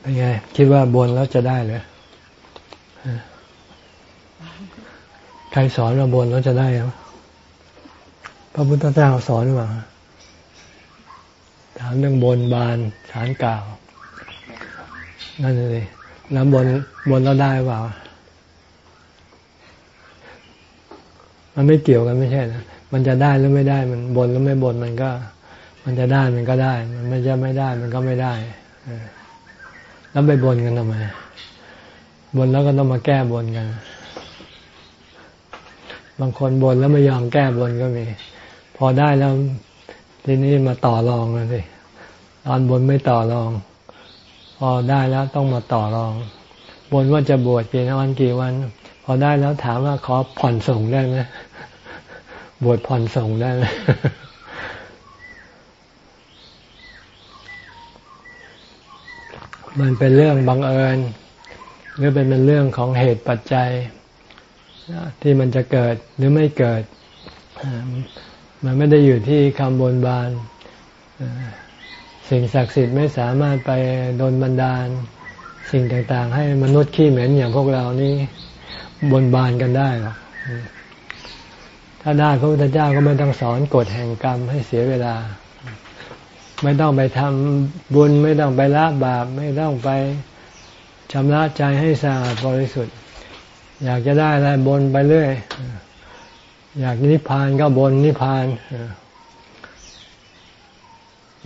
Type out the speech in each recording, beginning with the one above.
เป็นไง คิดว่าบนแล้วจะได้หรือใครสอนว่าบนแล้วจะได้หรือพระพุทธเจ้าสอนหรือเปล่าถามเรื่องบนบานฐานกล่าว นั่นเลยแล้วบนบนแล้วได้เปล่า มันไม่เกี่ยวกันไม่ใช่นะมันจะได้หรือไม่ได้ มันบนหรือไม่บนมันก็ มันจะได้มันก็ได้ มันไม่จะไม่ได้ มันก็ไม่ได้ แล้วไปบนกันทำไมบนแล้วก็ต้องมาแก้บนกัน บางคนบนแล้วไม่ยอมแก้บนก็มี พอได้แล้วทีนี้มาต่อรองเลยสิตอนบนไม่ต่อรอง พอได้แล้วต้องมาต่อรอง บนว่าจะบวชกี่วันกี่วัน พอได้แล้วถามว่าขอผ่อนส่งได้ไหมบวชผ่อนส่งได้ไหม มันเป็นเรื่องบังเอิญ หรือเป็นเป็นเรื่องของเหตุปัจจัยที่มันจะเกิดหรือไม่เกิด มันไม่ได้อยู่ที่คำบนบาน สิ่งศักดิ์สิทธิ์ไม่สามารถไปโดนบันดาล สิ่งต่างๆ ให้มนุษย์ขี้เหม็นอย่างพวกเรานี่บนบานกันได้หรอกถ้าได้พระพุทธเจ้าก็ไม่ต้องสอนกฎแห่งกรรมให้เสียเวลา ไม่ต้องไปทำบุญ ไม่ต้องไปละบาป ไม่ต้องไปชำระใจให้สะอาดบริสุทธิ์ อยากจะได้อะไรบนไปเรื่อย อยากนิพพานก็บนนิพพาน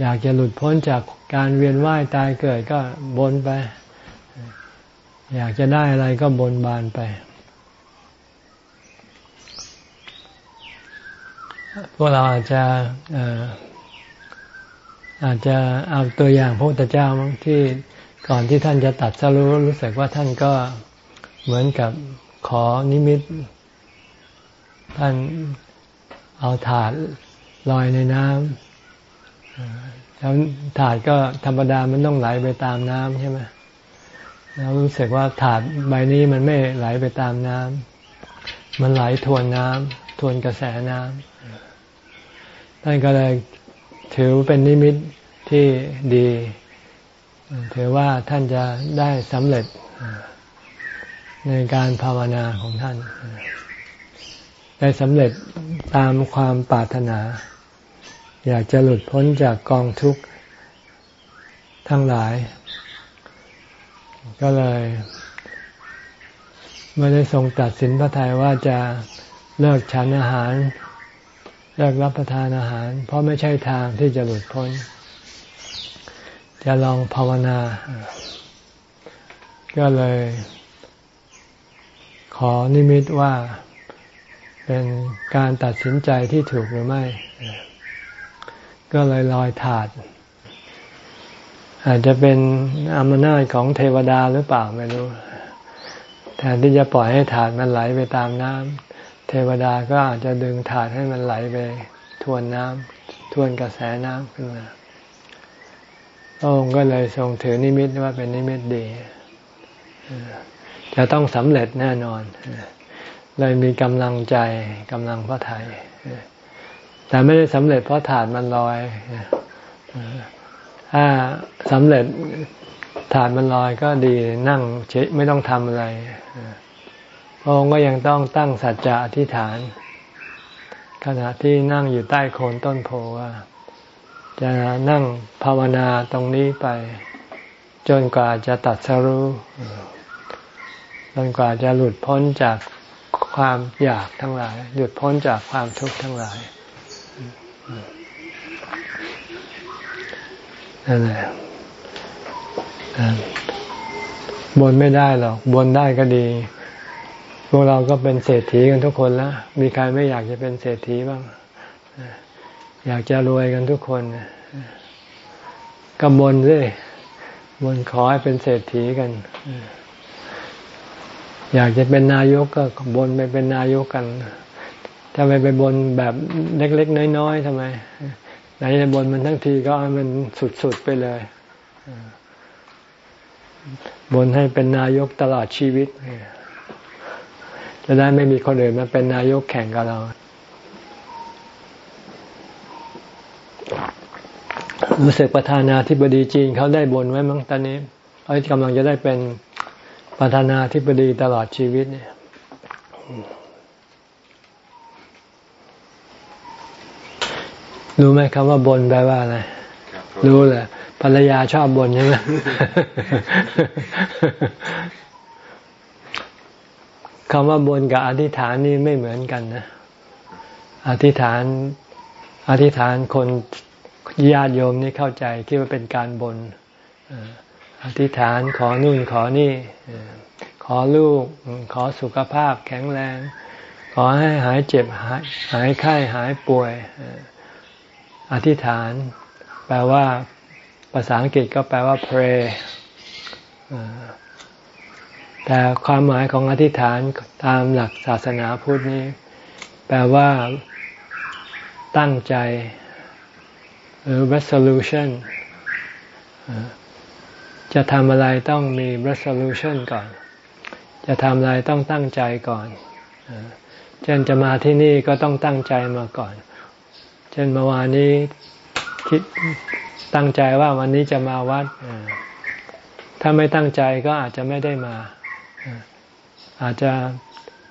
อยากจะหลุดพ้นจากการเวียนว่ายตายเกิดก็บนไป อยากจะได้อะไรก็บนบานไปพวกเราอาจจะ อาจจะเอาตัวอย่างพระพุทธเจ้าที่ก่อนที่ท่านจะตัดสรู้รู้สึกว่าท่านก็เหมือนกับขอนิมิต ท่านเอาถาดลอยในน้ำแล้วถาดก็ธรรมดามันต้องไหลไปตามน้ำใช่ไหมแล้วรู้สึกว่าถาดใบนี้มันไม่ไหลไปตามน้ำมันไหลทวนน้ำทวนกระแสน้ำท่านก็เลยถือเป็นนิมิต ที่ดีถือว่าท่านจะได้สำเร็จในการภาวนาของท่าน ได้สำเร็จตามความปรารถนา อยากจะหลุดพ้นจากกองทุกข์ทั้งหลาย ก็เลยไม่ได้ทรงตัดสินพระทัยว่าจะเลิกฉันอาหาร เลิกรับประทานอาหาร เพราะไม่ใช่ทางที่จะหลุดพ้น จะลองภาวนา ก็เลย ขอนิมิตว่าเป็นการตัดสินใจที่ถูกหรือไม่ ก็เลยลอยถาด อาจจะเป็นอำนาจของเทวดาหรือเปล่าไม่รู้ แทนที่จะปล่อยให้ถาดมันไหลไปตามน้ำเทวดาก็อาจจะดึงถาดให้มันไหลไป ทวนน้ำทวนกระแสน้ำขึ้นมา พระองค์ก็เลยทรงถือนิมิตว่าเป็นนิมิตดีจะต้องสำเร็จแน่นอน เลยมีกำลังใจกำลังพระทัยแต่ไม่ได้สำเร็จเพราะถาดมันลอยถ้าสำเร็จถาดมันลอยก็ดีนั่งเฉยไม่ต้องทำอะไรพระองค์ก็ยังต้องตั้งสัจจะอธิษฐาน ขณะที่นั่งอยู่ใต้โคนต้นโพว่า จะนั่งภาวนาตรงนี้ไป จนกว่าจะตัดสรู้จนกว่าจะหลุดพ้นจากความอยากทั้งหลายหลุดพ้นจากความทุกข์ทั้งหลายนั่นแหละบนไม่ได้หรอก บนได้ก็ดี พวกเราก็เป็นเศรษฐีกันทุกคนแล้ว มีใครไม่อยากจะเป็นเศรษฐีบ้าง อยากจะรวยกันทุกคนก็บนสิบนขอให้เป็นเศรษฐีกัน อยากจะเป็นนายกก็บนไปเป็นนายกกันทำไมไปบนแบบเล็กๆน้อยๆทำไมไหนจะบนมันทั้งทีก็มันสุดๆไปเลยบนให้เป็นนายกตลอดชีวิตจะได้ไม่มีคนอื่นมาเป็นนายกแข่งกับเรา รู้สึกประธานาธิบดีจีนเขาได้บนไว้มั้งตอนนี้เขากำลังจะได้เป็นประธานาธิบดีตลอดชีวิตเนี่ยรู้ไหมคำว่าบนแปลว่าอะไรรู้เลยภรรยาชอบบนใช่ไหมคำว่าบนกับอธิษฐานนี่ไม่เหมือนกันนะ อธิษฐาน อธิษฐานคนญาติโยมนี่เข้าใจคิดว่าเป็นการบนอธิษฐานขอนู่นขอนี่ ขอลูก ขอสุขภาพแข็งแรง ขอให้หายเจ็บหายหายไข้หายป่วย อธิษฐาน แปลว่าภาษาอังกฤษก็แปลว่า pray แต่ความหมายของอธิษฐานตามหลักศาสนาพุทธนี้ แปลว่า ตั้งใจ หรือ resolution จะทำอะไรต้องมี resolution ก่อน จะทำอะไรต้องตั้งใจก่อนเช่นจะมาที่นี่ก็ต้องตั้งใจมาก่อน เช่นเมื่อวานนี้คิดตั้งใจว่าวันนี้จะมาวัด ถ้าไม่ตั้งใจก็อาจจะไม่ได้มา อาจจะ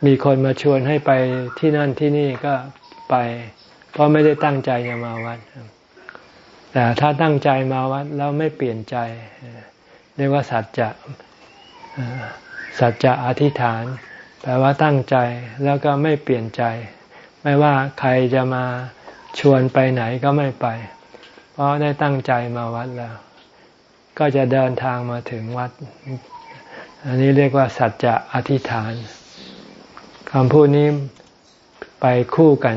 มีคนมาชวนให้ไปที่นั่นที่นี่ก็ไป เพราะไม่ได้ตั้งใจจะมาวัด แต่ถ้าตั้งใจมาวัดแล้วไม่เปลี่ยนใจ เรียกว่าสัจจะสัจจะอธิษฐาน แปลว่าตั้งใจแล้วก็ไม่เปลี่ยนใจ ไม่ว่าใครจะมาชวนไปไหนก็ไม่ไป เพราะได้ตั้งใจมาวัดแล้ว ก็จะเดินทางมาถึงวัด อันนี้เรียกว่า สัจจะอธิษฐานคำพูดนี้ไปคู่กัน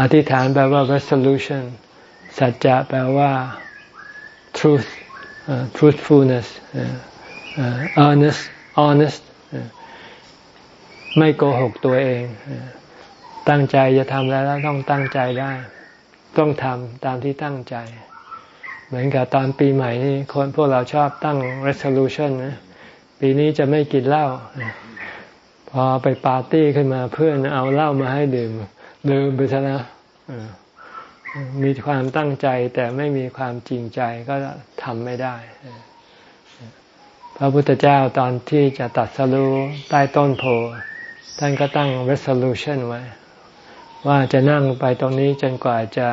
อธิษฐานแปลว่า resolution สัจจะแปลว่า truth truthfulness honest honest ไม่โกหกตัวเอง ตั้งใจจะทำแล้วต้องตั้งใจได้ ต้องทำตามที่ตั้งใจ เหมือนกับตอนปีใหม่นี่คนพวกเราชอบตั้ง resolution นะปีนี้จะไม่กินเหล้าพอไปปาร์ตี้ขึ้นมาเพื่อนเอาเหล้ามาให้ดื่ม ดื่มไปซะแล้วมีความตั้งใจแต่ไม่มีความจริงใจก็ทำไม่ได้ พระพุทธเจ้าตอนที่จะตัดสรู้ใต้ต้นโพท่านก็ตั้ง resolution ไว้ ว่าจะนั่งไปตรงนี้จนกว่าจะ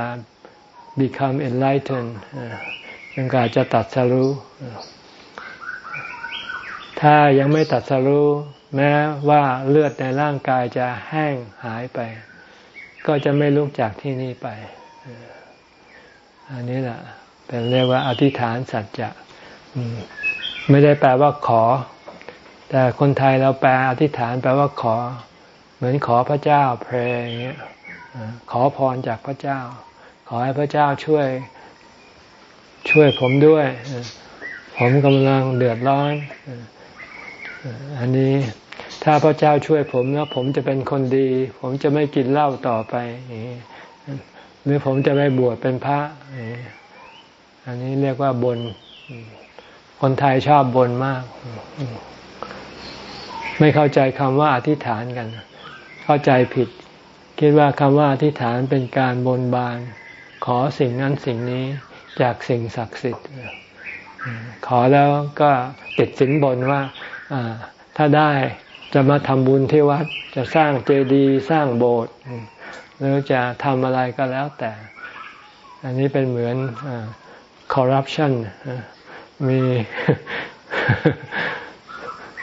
become enlightened จนกว่าจะตัดสรู้ถ้ายังไม่ตัดสรู้แม้ว่าเลือดในร่างกายจะแห้งหายไป ก็จะไม่ลุกจากที่นี่ไป อันนี้แหละเป็นเรียกว่าอธิษฐานสัจจะไม่ได้แปลว่าขอ แต่คนไทยเราแปลอธิษฐานแปลว่าขอ เหมือนขอพระเจ้าเพลงอย่างเงี้ยขอพรจากพระเจ้า ขอให้พระเจ้าช่วย ช่วยผมด้วย ผมกำลังเดือดร้อน อันนี้ ถ้าพระเจ้าช่วยผมแล้วผมจะเป็นคนดี ผมจะไม่กินเหล้าต่อไป หรือผมจะไปบวชเป็นพระ อันนี้เรียกว่าบน คนไทยชอบบนมาก ไม่เข้าใจคำว่าอธิษฐานกัน เข้าใจผิด คิดว่าคำว่าอธิษฐานเป็นการบนบาน ขอสิ่งนั้นสิ่งนี้จากสิ่งศักดิ์สิทธิ์ ขอแล้วก็ติดสินบนว่าถ้าได้ จะมาทำบุญที่วัด จะสร้างเจดีย์สร้างโบสถ์หรือจะทำอะไรก็แล้วแต่ อันนี้เป็นเหมือนคอร์รัปชันมี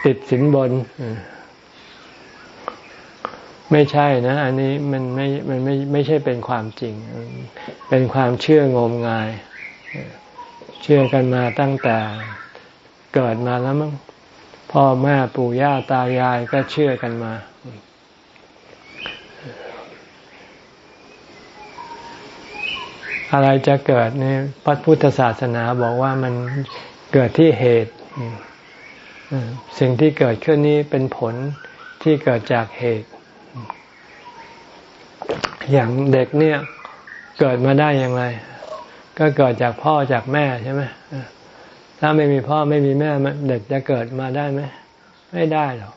ติดสินบน ไม่ใช่นะ อันนี้มันไม่มันไม่ไม่ใช่เป็นความจริง เป็นความเชื่องมงาย เชื่อกันมาตั้งแต่เกิดมาแล้วมั้ง พ่อแม่ปู่ย่าตายายก็เชื่อกันมา อะไรจะเกิดนี่พระพุทธศาสนาบอกว่ามันเกิดที่เหตุ สิ่งที่เกิดขึ้นนี้เป็นผลที่เกิดจากเหตุ อย่างเด็กเนี่ยเกิดมาได้อย่างไร ก็เกิดจากพ่อจากแม่ใช่ไหม ถ้าไม่มีพ่อไม่มีแม่เด็กจะเกิดมาได้ไหมไม่ได้หรอก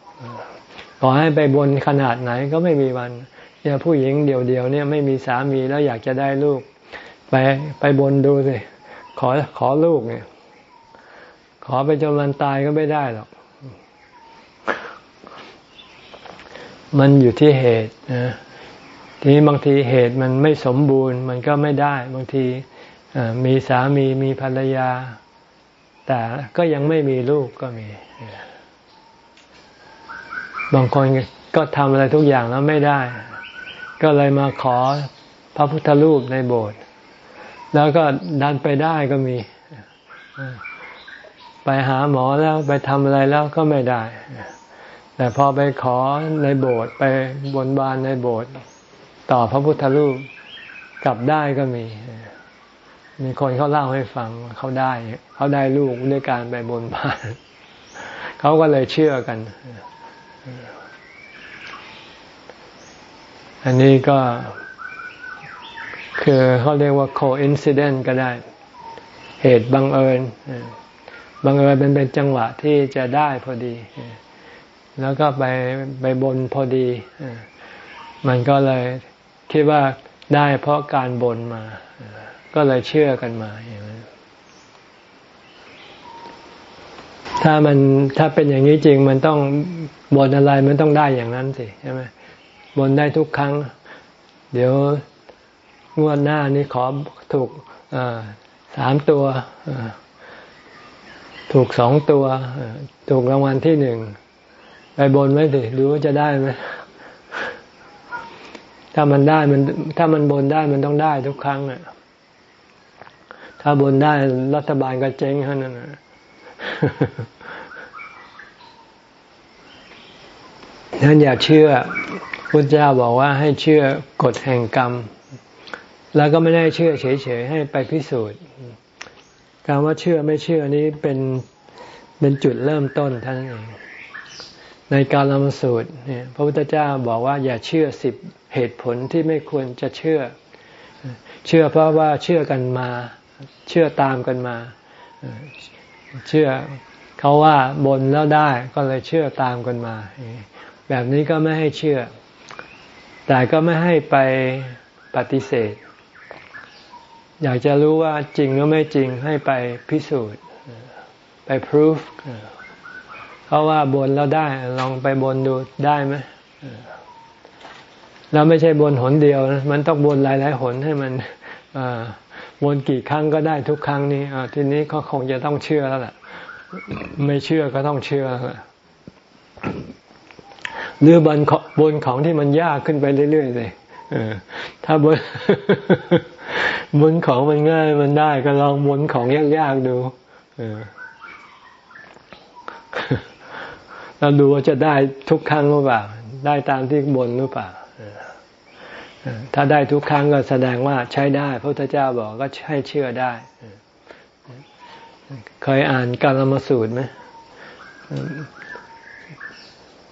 ขอให้ไปบนขนาดไหนก็ไม่มีวันเนี่ยผู้หญิงเดียวๆเนี่ยไม่มีสามีแล้วอยากจะได้ลูก ไปไปบนดูสิขอขอลูกเนี่ย ขอไปจนมันตายก็ไม่ได้หรอก มันอยู่ที่เหตุนะทีนี้บางทีเหตุมันไม่สมบูรณ์ มันก็ไม่ได้ บางทีมีสามีมีภรรยา แต่ก็ยังไม่มีลูกก็มี บางคนก็ทำอะไรทุกอย่างแล้วไม่ได้ ก็เลยมาขอพระพุทธรูปในโบสถ์แล้วก็ดันไปได้ก็มี ไปหาหมอแล้วไปทำอะไรแล้วก็ไม่ได้ แต่พอไปขอในโบสถ์ไปบนบานในโบสถ์ต่อพระพุทธรูปกลับได้ก็มี มีคนเขาเล่าให้ฟังเขาได้เขาได้ลูกด้วยการไปบนบานเขาก็เลยเชื่อกัน อันนี้ก็ คือเขาเรียกว่า coincidence ก็ได้ เหตุบังเอิญบังเอิญเป็นเป็นจังหวะที่จะได้พอดี แล้วก็ไปไปบนพอดี มันก็เลยคิดว่าได้เพราะการบนมา ก็เลยเชื่อกันมาอย่างนั้นถ้ามันถ้าเป็นอย่างนี้จริง มันต้องบนอะไรมันต้องได้อย่างนั้นสิใช่ไหมบนได้ทุกครั้ง เดี๋ยวงวดหน้านี้ขอถูกสามตัวถูกสองตัวถูกรางวัลที่หนึ่งไปบนไว้สิดูว่าจะได้ไหมถ้ามันได้มัน ถ้ามันบนได้มันต้องได้ทุกครั้งอะ ถ้าบนได้รัฐบาลก็เจ๊งเท่านั้นนั้นอย่าเชื่อพุทธเจ้าบอกว่าให้เชื่อกฎแห่งกรรม แล้วก็ไม่ได้เชื่อเฉยๆให้ไปพิสูจน์การว่าเชื่อไม่เชื่อนี้เป็นเป็นจุดเริ่มต้นท่านเองในการละมสูตรเนี่ยพระพุทธเจ้าบอกว่าอย่าเชื่อสิบเหตุผลที่ไม่ควรจะเชื่อ เชื่อเพราะว่าเชื่อกันมา เชื่อตามกันมา เชื่อเขาว่าบนแล้วได้ก็เลยเชื่อตามกันมา แบบนี้ก็ไม่ให้เชื่อ แต่ก็ไม่ให้ไปปฏิเสธ อยากจะรู้ว่าจริงหรือไม่จริงให้ไปพิสูจน์ ไปพิสูจเขาะว่าบนแล้วได้ลองไปบนดูได้ไหมแล้วไม่ใช่บนหนเดียว มันต้องบนหลายๆหนให้มัน บนกี่ครั้งก็ได้ทุกครั้งนี้ทีนี้ก็คงจะต้องเชื่อแล้วแหละไม่เชื่อก็ต้องเชื่อแล้วหรือบนบนของที่มันยากขึ้นไปเรื่อยๆเลยถ้าบนบนของมันง่ายมันได้ก็ลองบนของยากๆดูเราดูว่าจะได้ทุกครั้งหรือเปล่า ได้ตามที่บนหรือเปล่า ถ้าได้ทุกครั้งก็แสดงว่าใช้ได้ พระพุทธเจ้าบอกก็ใช้เชื่อได้ เคยอ่านกาลมสูตรไหม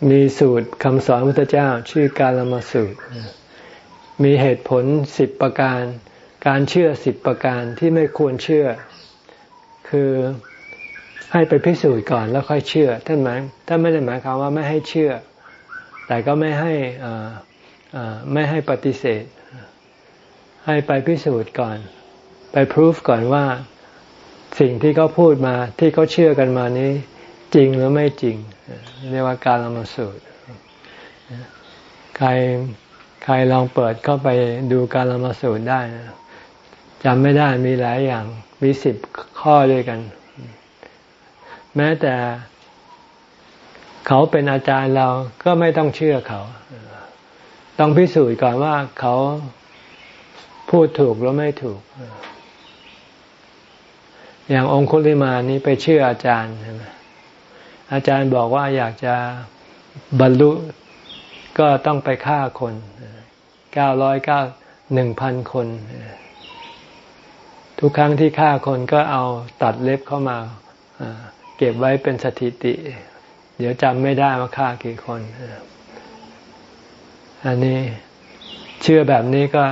มีสูตรคำสอนพระพุทธเจ้า ชื่อกาลมสูตร มีเหตุผลสิบประการ การเชื่อสิบประการที่ไม่ควรเชื่อ คือให้ไปพิสูจน์ก่อนแล้วค่อยเชื่อท่านหมายท่านไม่ได้หมายความว่าไม่ให้เชื่อ แต่ก็ไม่ให้ ไม่ให้ปฏิเสธ ให้ไปพิสูจน์ก่อน ไปพิสูจก่อนว่าสิ่งที่เขาพูดมาที่เขาเชื่อกันมานี้ จริงหรือไม่จริง เรียกว่าการละมาสูตรใครใครลองเปิดเข้าไปดูการละมาสูตรได้นะจำไม่ได้มีหลายอย่างมีสิบข้อด้วยกัน แม้แต่เขาเป็นอาจารย์เราก็ไม่ต้องเชื่อเขา ต้องพิสูจน์ก่อนว่าเขาพูดถูกหรือไม่ถูก อย่างองคุลิมานี้ไปเชื่ออาจารย์ใช่ไหมอาจารย์บอกว่าอยากจะบรรลุก็ต้องไปฆ่าคนเก้าร้อยเก้าหนึ่งพันคน ทุกครั้งที่ฆ่าคนก็เอาตัดเล็บเข้ามาเก็บไว้เป็นสถิติ เดี๋ยวจำไม่ได้ว่าฆ่ากี่คน อันนี้เชื่อแบบนี้ก็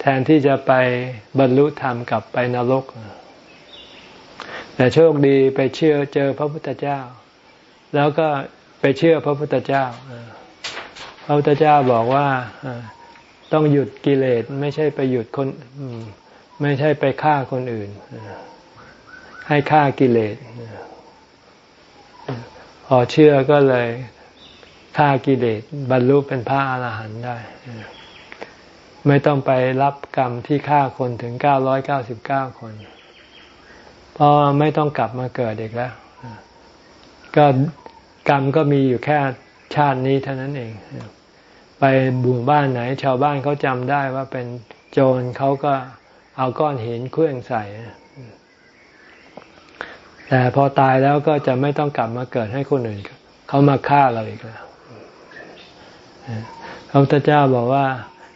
แทนที่จะไปบรรลุธรรมกลับไปนรก แต่โชคดีไปเชื่อเจอพระพุทธเจ้า แล้วก็ไปเชื่อพระพุทธเจ้า พระพุทธเจ้าบอกว่าต้องหยุดกิเลสไม่ใช่ไปหยุดคนไม่ใช่ไปฆ่าคนอื่น ให้ฆ่ากิเลสพอเชื่อก็เลย ฆ่ากิเลสบรรลุเป็นพระอาหารหันต์ได้ ไม่ต้องไปรับกรรมที่ฆ่าคนถึงเก้าร้อยเก้าสิบเก้าคน เพราะไม่ต้องกลับมาเกิดอีกแล้ว ก็กรรมก็มีอยู่แค่ชาตินี้เท่านั้นเอง ไปบู่บ้านไหน ชาวบ้านเขาจำได้ว่าเป็นโจรเขาก็เอาก้อนหินเคลื่องใส่แต่พอตายแล้วก็จะไม่ต้องกลับมาเกิดให้คนอื่นเขามาฆ่าเราอีกแล้ว พระพุทธเจ้าบอกว่า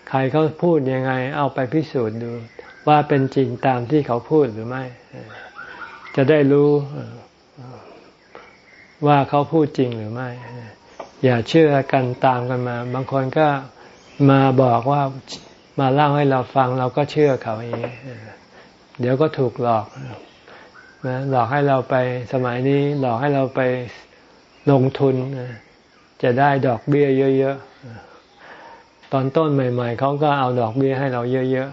ใครเขาพูดยังไง เอาไปพิสูจน์ดู ว่าเป็นจริงตามที่เขาพูดหรือไม่ จะได้รู้ว่าเขาพูดจริงหรือไม่ อย่าเชื่อกันตามกันมา บางคนก็มาบอกว่ามาเล่าให้เราฟังเราก็เชื่อเขาอย่างนี้เดี๋ยวก็ถูกหลอกนะหลอกให้เราไปสมัยนี้หลอกให้เราไปลงทุนจะได้ดอกเบี้ยเยอะ ตอนต้นใหม่ ๆเขาก็เอาดอกเบี้ยให้เราเยอะ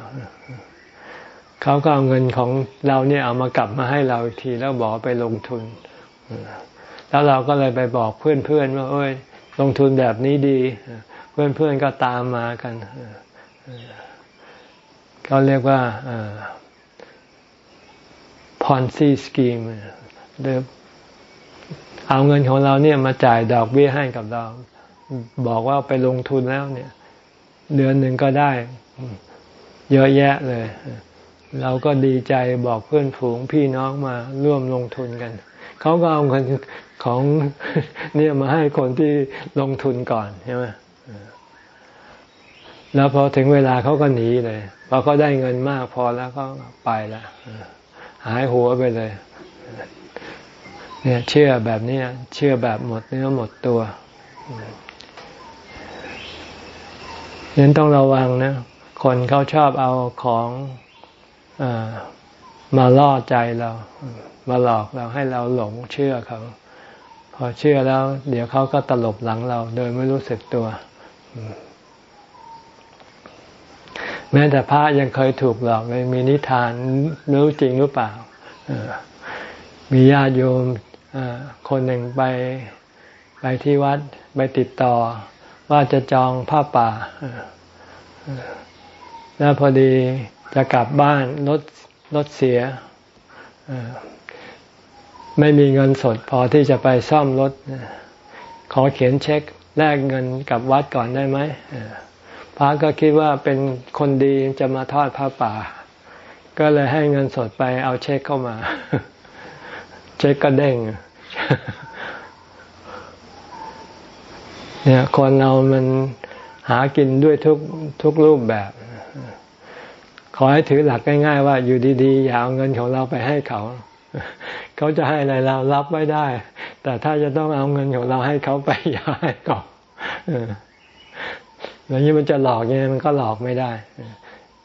ๆเขาก็เอาเงินของเราเนี่ยเอามากลับมาให้เราอีกทีแล้วบอกไปลงทุน แล้วเราก็เลยไปบอกเพื่อนๆว่าเอ้ย ลงทุนแบบนี้ดี เพื่อนๆก็ตามมากันเขาเรียกว่าพอนซีสกีมหรือเอาเงินของเราเนี่ยมาจ่ายดอกเบี้ยให้กับเรา บอกว่าไปลงทุนแล้วเนี่ย เดือนหนึ่งก็ได้ เยอะแยะเลย เราก็ดีใจบอกเพื่อนฝูงพี่น้องมาร่วมลงทุนกัน เขาก็เอาเงินของเนี่ยมาให้คนที่ลงทุนก่อนใช่ไหมแล้วพอถึงเวลาเขาก็หนีเลยพอเขาได้เงินมากพอแล้วก็ไปละหายหัวไปเลย เนี่ยเชื่อแบบนี้เชื่อแบบหมดเนื้อหมดตัว ยังต้องระวังนะ คนเขาชอบเอาของอมาล่อใจเรา มาหลอกเราให้เราหลงเชื่อเขา พอเชื่อแล้ว เดี๋ยวเขาก็ตลบหลังเรา โดยไม่รู้สึกตัว แม้แต่พระยังเคยถูกหลอกเลยมีนิทานรู้จริงหรือเปล่า มีญาติโยมคนหนึ่งไปไปที่วัดไปติดต่อ ว่าจะจองผ้าป่า แล้วพอดีจะกลับบ้านรถรถเสีย ไม่มีเงินสดพอที่จะไปซ่อมรถ ขอเขียนเช็คแลกเงินกับวัดก่อนได้ไหมพระก็คิดว่าเป็นคนดีจะมาทอดผ้าป่า ก็เลยให้เงินสดไปเอาเช็คเข้ามา เช็คก็เด้ง เนี่ยคนเรามันหากินด้วยทุกทุกรูปแบบ ขอให้ถือหลักง่ายๆว่าอยู่ดีๆอย่าเอาเงินของเราไปให้เขา เขาจะให้อะไรเรารับไม่ได้ แต่ถ้าจะต้องเอาเงินของเราให้เขาไปอย่าให้เขาอย่างนี้มันจะหลอกยังไงมันก็หลอกไม่ได้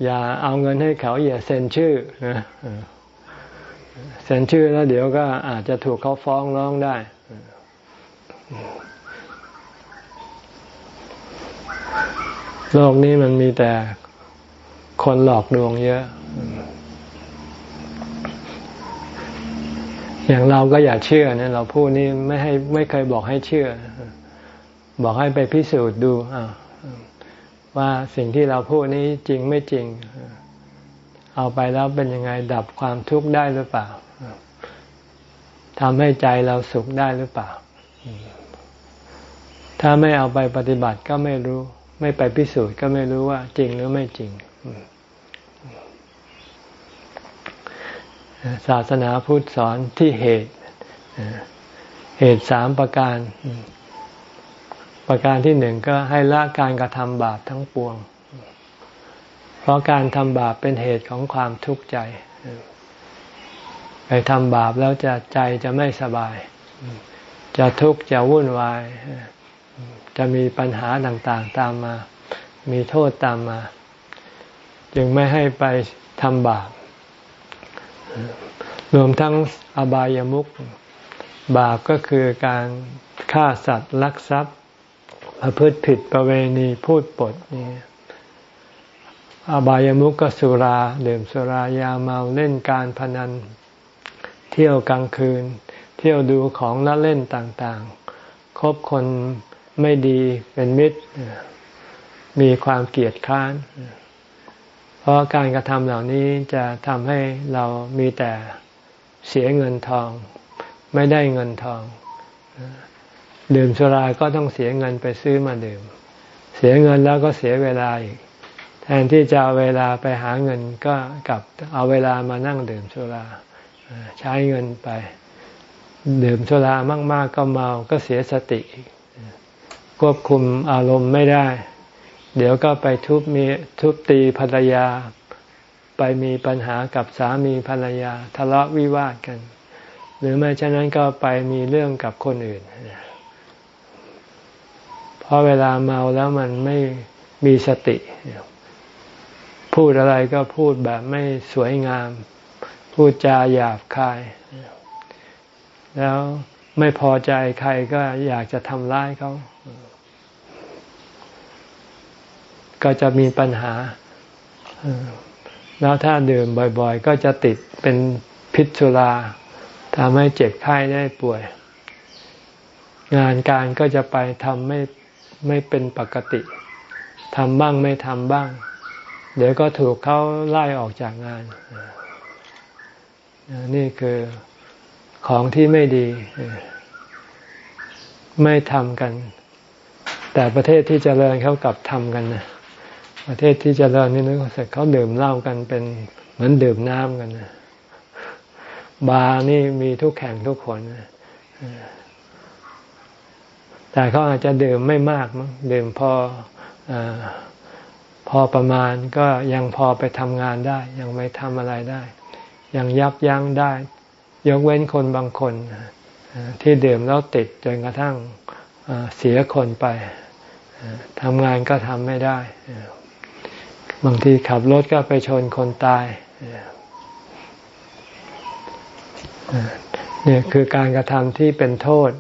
อย่าเอาเงินให้เขา อย่าเซ็นชื่อเซ็นชื่อแล้วเดี๋ยวก็อาจจะถูกเขาฟ้องร้องได้ โลกนี้มันมีแต่คนหลอกลวงเยอะ อย่างเราก็อย่าเชื่อเนี่ยเราพูดนี่ไม่ให้ไม่เคยบอกให้เชื่อ บอกให้ไปพิสูจน์ดูว่าสิ่งที่เราพูดนี้จริงไม่จริง เอาไปแล้วเป็นยังไงดับความทุกข์ได้หรือเปล่าทำให้ใจเราสุขได้หรือเปล่า ถ้าไม่เอาไปปฏิบัติก็ไม่รู้ ไม่ไปพิสูจน์ก็ไม่รู้ว่าจริงหรือไม่จริง ศาสนาพุทธสอนที่เหตุ เหตุสามประการ ประการที่หนึ่งก็ให้ละการกระทำบาปทั้งปวง เพราะการทำบาปเป็นเหตุของความทุกข์ใจ ไปทำบาปแล้วจะใจจะไม่สบาย จะทุกข์จะวุ่นวาย จะมีปัญหาต่างๆตามมา มีโทษตามมา จึงไม่ให้ไปทำบาปรวมทั้งอบายามุขบาปก็คือการฆ่าสัตว์ลักทรัพย์ประพฤติผิดประเวณีพูดปดนี่อบายามุกก็สุราดื่มสุรายาเมาเล่นการพนัน เที่ยวกลางคืน เที่ยวดูของละเล่นต่างๆ คบคน ไม่ดีเป็นมิตร มีความเกลียดค้าน เพราะการกระทำเหล่านี้จะทำให้เรามีแต่เสียเงินทอง ไม่ได้เงินทอง ดื่มสุราก็ต้องเสียเงินไปซื้อมาดื่ม เสียเงินแล้วก็เสียเวลาอีก แทนที่จะเอาเวลาไปหาเงินก็กลับเอาเวลามานั่งดื่มสุราใช้เงินไป ดื่มสุรามาก ๆ ก็เมาก็เสียสติ ควบคุมอารมณ์ไม่ได้ เดี๋ยวก็ไปทุบมีทุบตีภรรยา ไปมีปัญหากับสามีภรรยา ทะเลาะวิวาทกัน หรือไม่เช่นนั้นก็ไปมีเรื่องกับคนอื่น เพราะเวลาเมาแล้วมันไม่มีสติ พูดอะไรก็พูดแบบไม่สวยงาม พูดจาหยาบคาย แล้วไม่พอใจใครก็อยากจะทำร้ายเขา ก็จะมีปัญหา แล้วถ้าดื่มบ่อยๆ ก็จะติดเป็นพิษสุราทำให้เจ็บไข้ได้ป่วย งานการก็จะไปทำไม่ไม่เป็นปกติทำบ้างไม่ทำบ้าง เดี๋ยวก็ถูกเขาไล่ออกจากงาน นี่คือของที่ไม่ดี ไม่ทำกัน แต่ประเทศที่จเจริญเขากลับทำกันนะ ประเทศที่จเจริญนี่นึกว่าเขาดื่มเหล้ากันเป็นเหมือนดื่มน้ำกันนะบาร์นี่มีทุกแข่งทุกคนแต่เขาอาจจะดื่มไม่มากมั้งดื่มพออพอประมาณก็ยังพอไปทำงานได้ ยังไม่ทำอะไรได้ ยังยับยั้งได้ ยกเว้นคนบางคนที่ดื่มแล้วติดจนกระทั่งเสียคนไปทำงานก็ทำไม่ได้ บางทีขับรถก็ไปชนคนตายเนี่ยคือการกระทำที่เป็นโทษ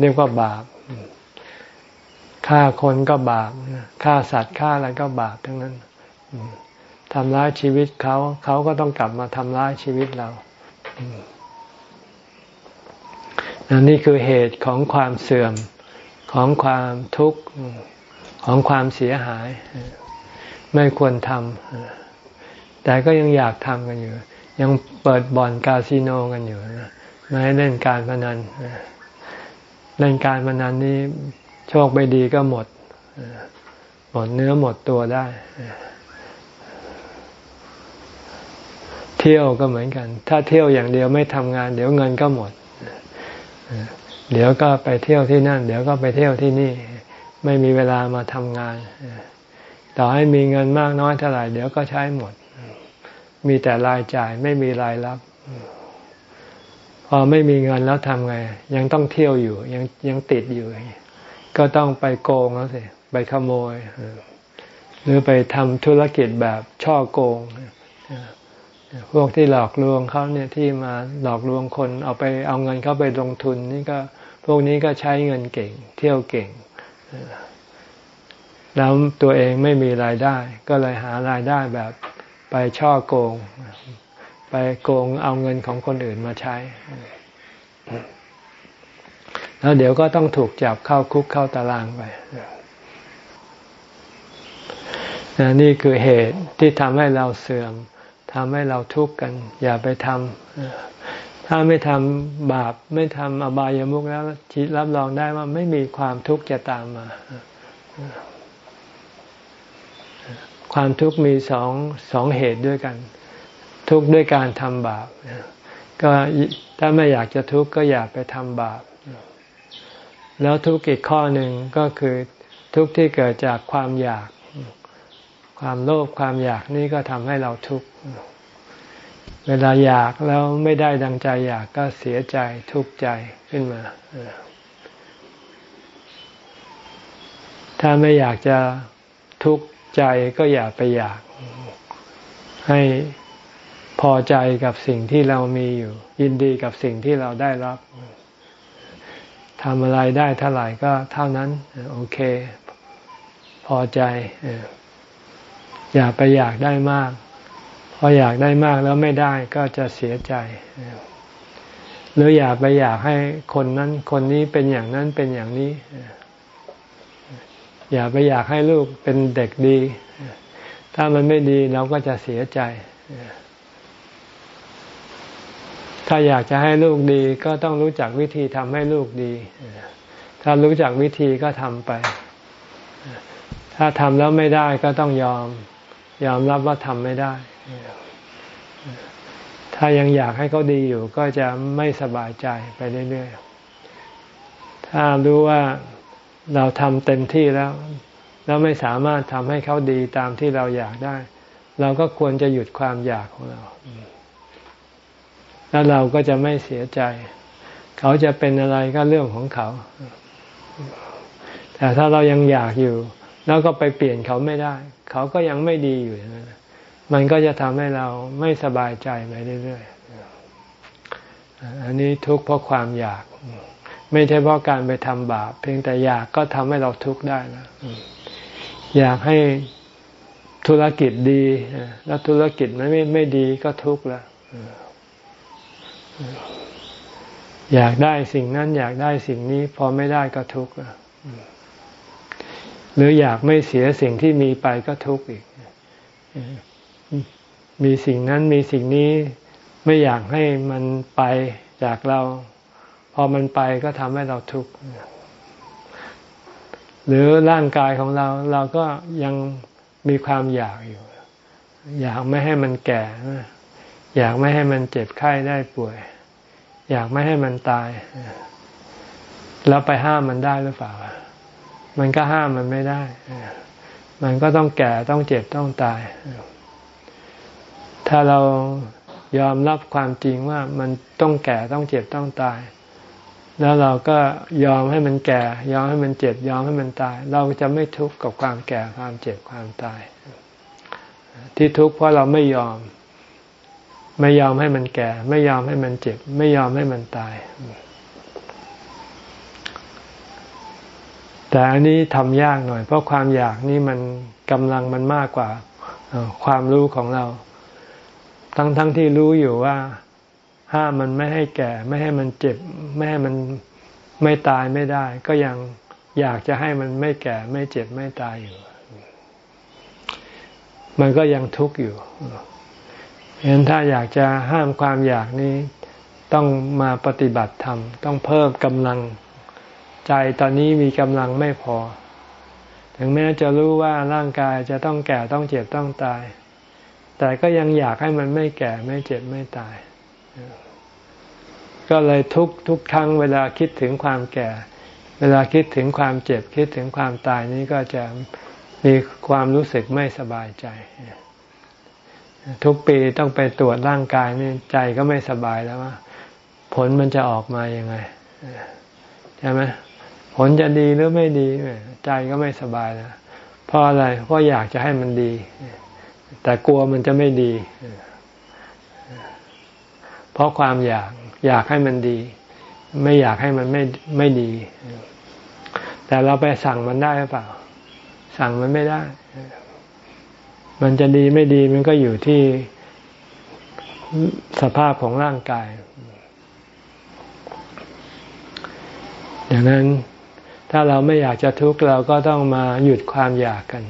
เรียกว่าบาปฆ่าคนก็บาปฆ่าสัตว์ฆ่าอะไรก็บาปทั้งนั้นทำร้ายชีวิตเขา เขาก็ต้องกลับมาทำร้ายชีวิตเรานนี่คือเหตุของความเสื่อมของความทุกข์ของความเสียหาย ไม่ควรทำแต่ก็ยังอยากทำกันอยู่ ยังเปิดบ่อนคาสิโนกันอยู่ไม่ให้เล่นการพนันเล่นการพนันนี้โชคไปดีก็หมดหมดเนื้อหมดตัวได้ เที่ยวก็เหมือนกัน ถ้าเที่ยวอย่างเดียวไม่ทำงาน เดี๋ยวเงินก็หมด เดี๋ยวก็ไปเที่ยวที่นั่น เดี๋ยวก็ไปเที่ยวที่นี่ ไม่มีเวลามาทำงาน ต่อให้มีเงินมากน้อยเท่าไหร่เดี๋ยวก็ใช้หมด มีแต่รายจ่ายไม่มีรายรับ พอไม่มีเงินแล้วทำไง ยังต้องเที่ยวอยู่ ยังยังติดอยู่ ก็ต้องไปโกงแล้วสิไปขโมย หรือไปทำธุรกิจแบบช่อโกงพวกที่หลอกลวงเขาเนี่ยที่มาหลอกลวงคนเอาไปเอาเงินเขาไปลงทุน นี่ก็พวกนี้ก็ใช้เงินเก่ง เที่ยวเก่ง แล้วตัวเองไม่มีรายได้ ก็เลยหารายได้แบบไปช่อโกง ไปโกงเอาเงินของคนอื่นมาใช้ แล้วเดี๋ยวก็ต้องถูกจับเข้าคุกเข้าตารางไปนี่คือเหตุที่ทำให้เราเสื่อมทำให้เราทุกข์กัน อย่าไปทำถ้าไม่ทำบาปไม่ทำอบายามุกแล้วจิตรับรองได้ว่าไม่มีความทุกข์จะตามมา ความทุกข์มีสองสองเหตุด้วยกัน ทุกข์ด้วยการทำบาปก็ถ้าไม่อยากจะทุกข์ก็อย่าไปทำบาป แล้วทุกข์อีกข้อหนึ่งก็คือทุกข์ที่เกิดจากความอยาก ความโลภความอยากนี่ก็ทำให้เราทุกข์เวลาอยากแล้วไม่ได้ดังใจอยากก็เสียใจทุกข์ใจขึ้นมา ถ้าไม่อยากจะทุกข์ ใจก็อย่าไปอยาก ให้พอใจกับสิ่งที่เรามีอยู่ ยินดีกับสิ่งที่เราได้รับทำอะไรได้เท่าไหร่ก็เท่านั้น โอเค พอใจ อย่าไปอยากได้มาก พออยากได้มากแล้วไม่ได้ก็จะเสียใจหรืออยากไปอยากให้คนนั้น คนนี้เป็นอย่างนั้นเป็นอย่างนี้ อย่าไปอยากให้ลูกเป็นเด็กดี ถ้ามันไม่ดีเราก็จะเสียใจ ถ้าอยากจะให้ลูกดีก็ต้องรู้จักวิธีทำให้ลูกดี ถ้ารู้จักวิธีก็ทำไป ถ้าทำแล้วไม่ได้ก็ต้องยอม ยอมรับว่าทำไม่ได้ ถ้ายังอยากให้เขาดีอยู่ ก็จะไม่สบายใจไปเรื่อยๆ ถ้ารู้ว่า เราทำเต็มที่แล้ว แล้วไม่สามารถทำให้เขาดีตามที่เราอยากได้ เราก็ควรจะหยุดความอยากของเรา แล้วเราก็จะไม่เสียใจ เขาจะเป็นอะไรก็เรื่องของเขา แต่ถ้าเรายังอยากอยู่ แล้วก็ไปเปลี่ยนเขาไม่ได้ เขาก็ยังไม่ดีอยู่อย่างนั้นมันก็จะทำให้เราไม่สบายใจไปเรื่อยๆอันนี้ทุกข์เพราะความอยาก ไม่ใช่เพราะการไปทำบาป เพียงแต่อยากก็ทำให้เราทุกข์ได้นะอยากให้ธุรกิจดี แล้วธุรกิจมันไม่ไม่ดีก็ทุกข์แล้วอยากได้สิ่งนั้น อยากได้สิ่งนี้พอไม่ได้ก็ทุกข์หรืออยากไม่เสียสิ่งที่มีไปก็ทุกข์อีก มีสิ่งนั้นมีสิ่งนี้ไม่อยากให้มันไปจากเรา พอมันไปก็ทำให้เราทุกข์หรือร่างกายของเราเราก็ยังมีความอยากอยู่ อยากไม่ให้มันแก่ อยากไม่ให้มันเจ็บไข้ได้ป่วย อยากไม่ให้มันตาย แล้วไปห้ามมันได้หรือเปล่า มันก็ห้ามมันไม่ได้ มันก็ต้องแก่ต้องเจ็บต้องตาย ถ้าเรายอมรับความจริงว่ามันต้องแก่ต้องเจ็บต้องตาย แล้วเราก็ยอมให้มันแก่ ยอมให้มันเจ็บ ยอมให้มันตาย เราจะไม่ทุกข์กับความแก่ความเจ็บความตาย ที่ทุกข์เพราะเราไม่ยอม ไม่ยอมให้มันแก่ ไม่ยอมให้มันเจ็บ ไม่ยอมให้มันตาย แต่อันนี้ทำยากหน่อย เพราะความอยากนี่มันกำลังมันมากกว่าความรู้ของเรา ทั้งทั้งที่รู้อยู่ว่า ห้ามมันไม่ให้แก่ ไม่ให้มันเจ็บ ไม่ให้มันไม่ตายไม่ได้ ก็ยังอยากจะให้มันไม่แก่ ไม่เจ็บไม่ตายอยู่ มันก็ยังทุกข์อยู่เห็นถ้าอยากจะห้ามความอยากนี้ต้องมาปฏิบัติธรรม ต้องเพิ่มกำลังใจตอนนี้มีกำลังไม่พอ ถึงแม้จะรู้ว่าร่างกายจะต้องแก่ต้องเจ็บต้องตาย แต่ก็ยังอยากให้มันไม่แก่ไม่เจ็บไม่ตาย ก็เลยทุกทุกครั้งเวลาคิดถึงความแก่ เวลาคิดถึงความเจ็บคิดถึงความตายนี้ก็จะมีความรู้สึกไม่สบายใจ ทุกปีต้องไปตรวจร่างกายนี่ใจก็ไม่สบายแล้วว่าผลมันจะออกมายังไงใช่ไหมผลจะดีหรือไม่ดี ใจก็ไม่สบายแล้วเพราะอะไรเพราะอยากจะให้มันดี แต่กลัวมันจะไม่ดี เพราะความอยาก อยากให้มันดี ไม่อยากให้มันไม่ไม่ดี แต่เราไปสั่งมันได้หรือเปล่า สั่งมันไม่ได้ มันจะดีไม่ดีมันก็อยู่ที่สภาพของร่างกายดังนั้นถ้าเราไม่อยากจะทุกข์เราก็ต้องมาหยุดความอยากกัน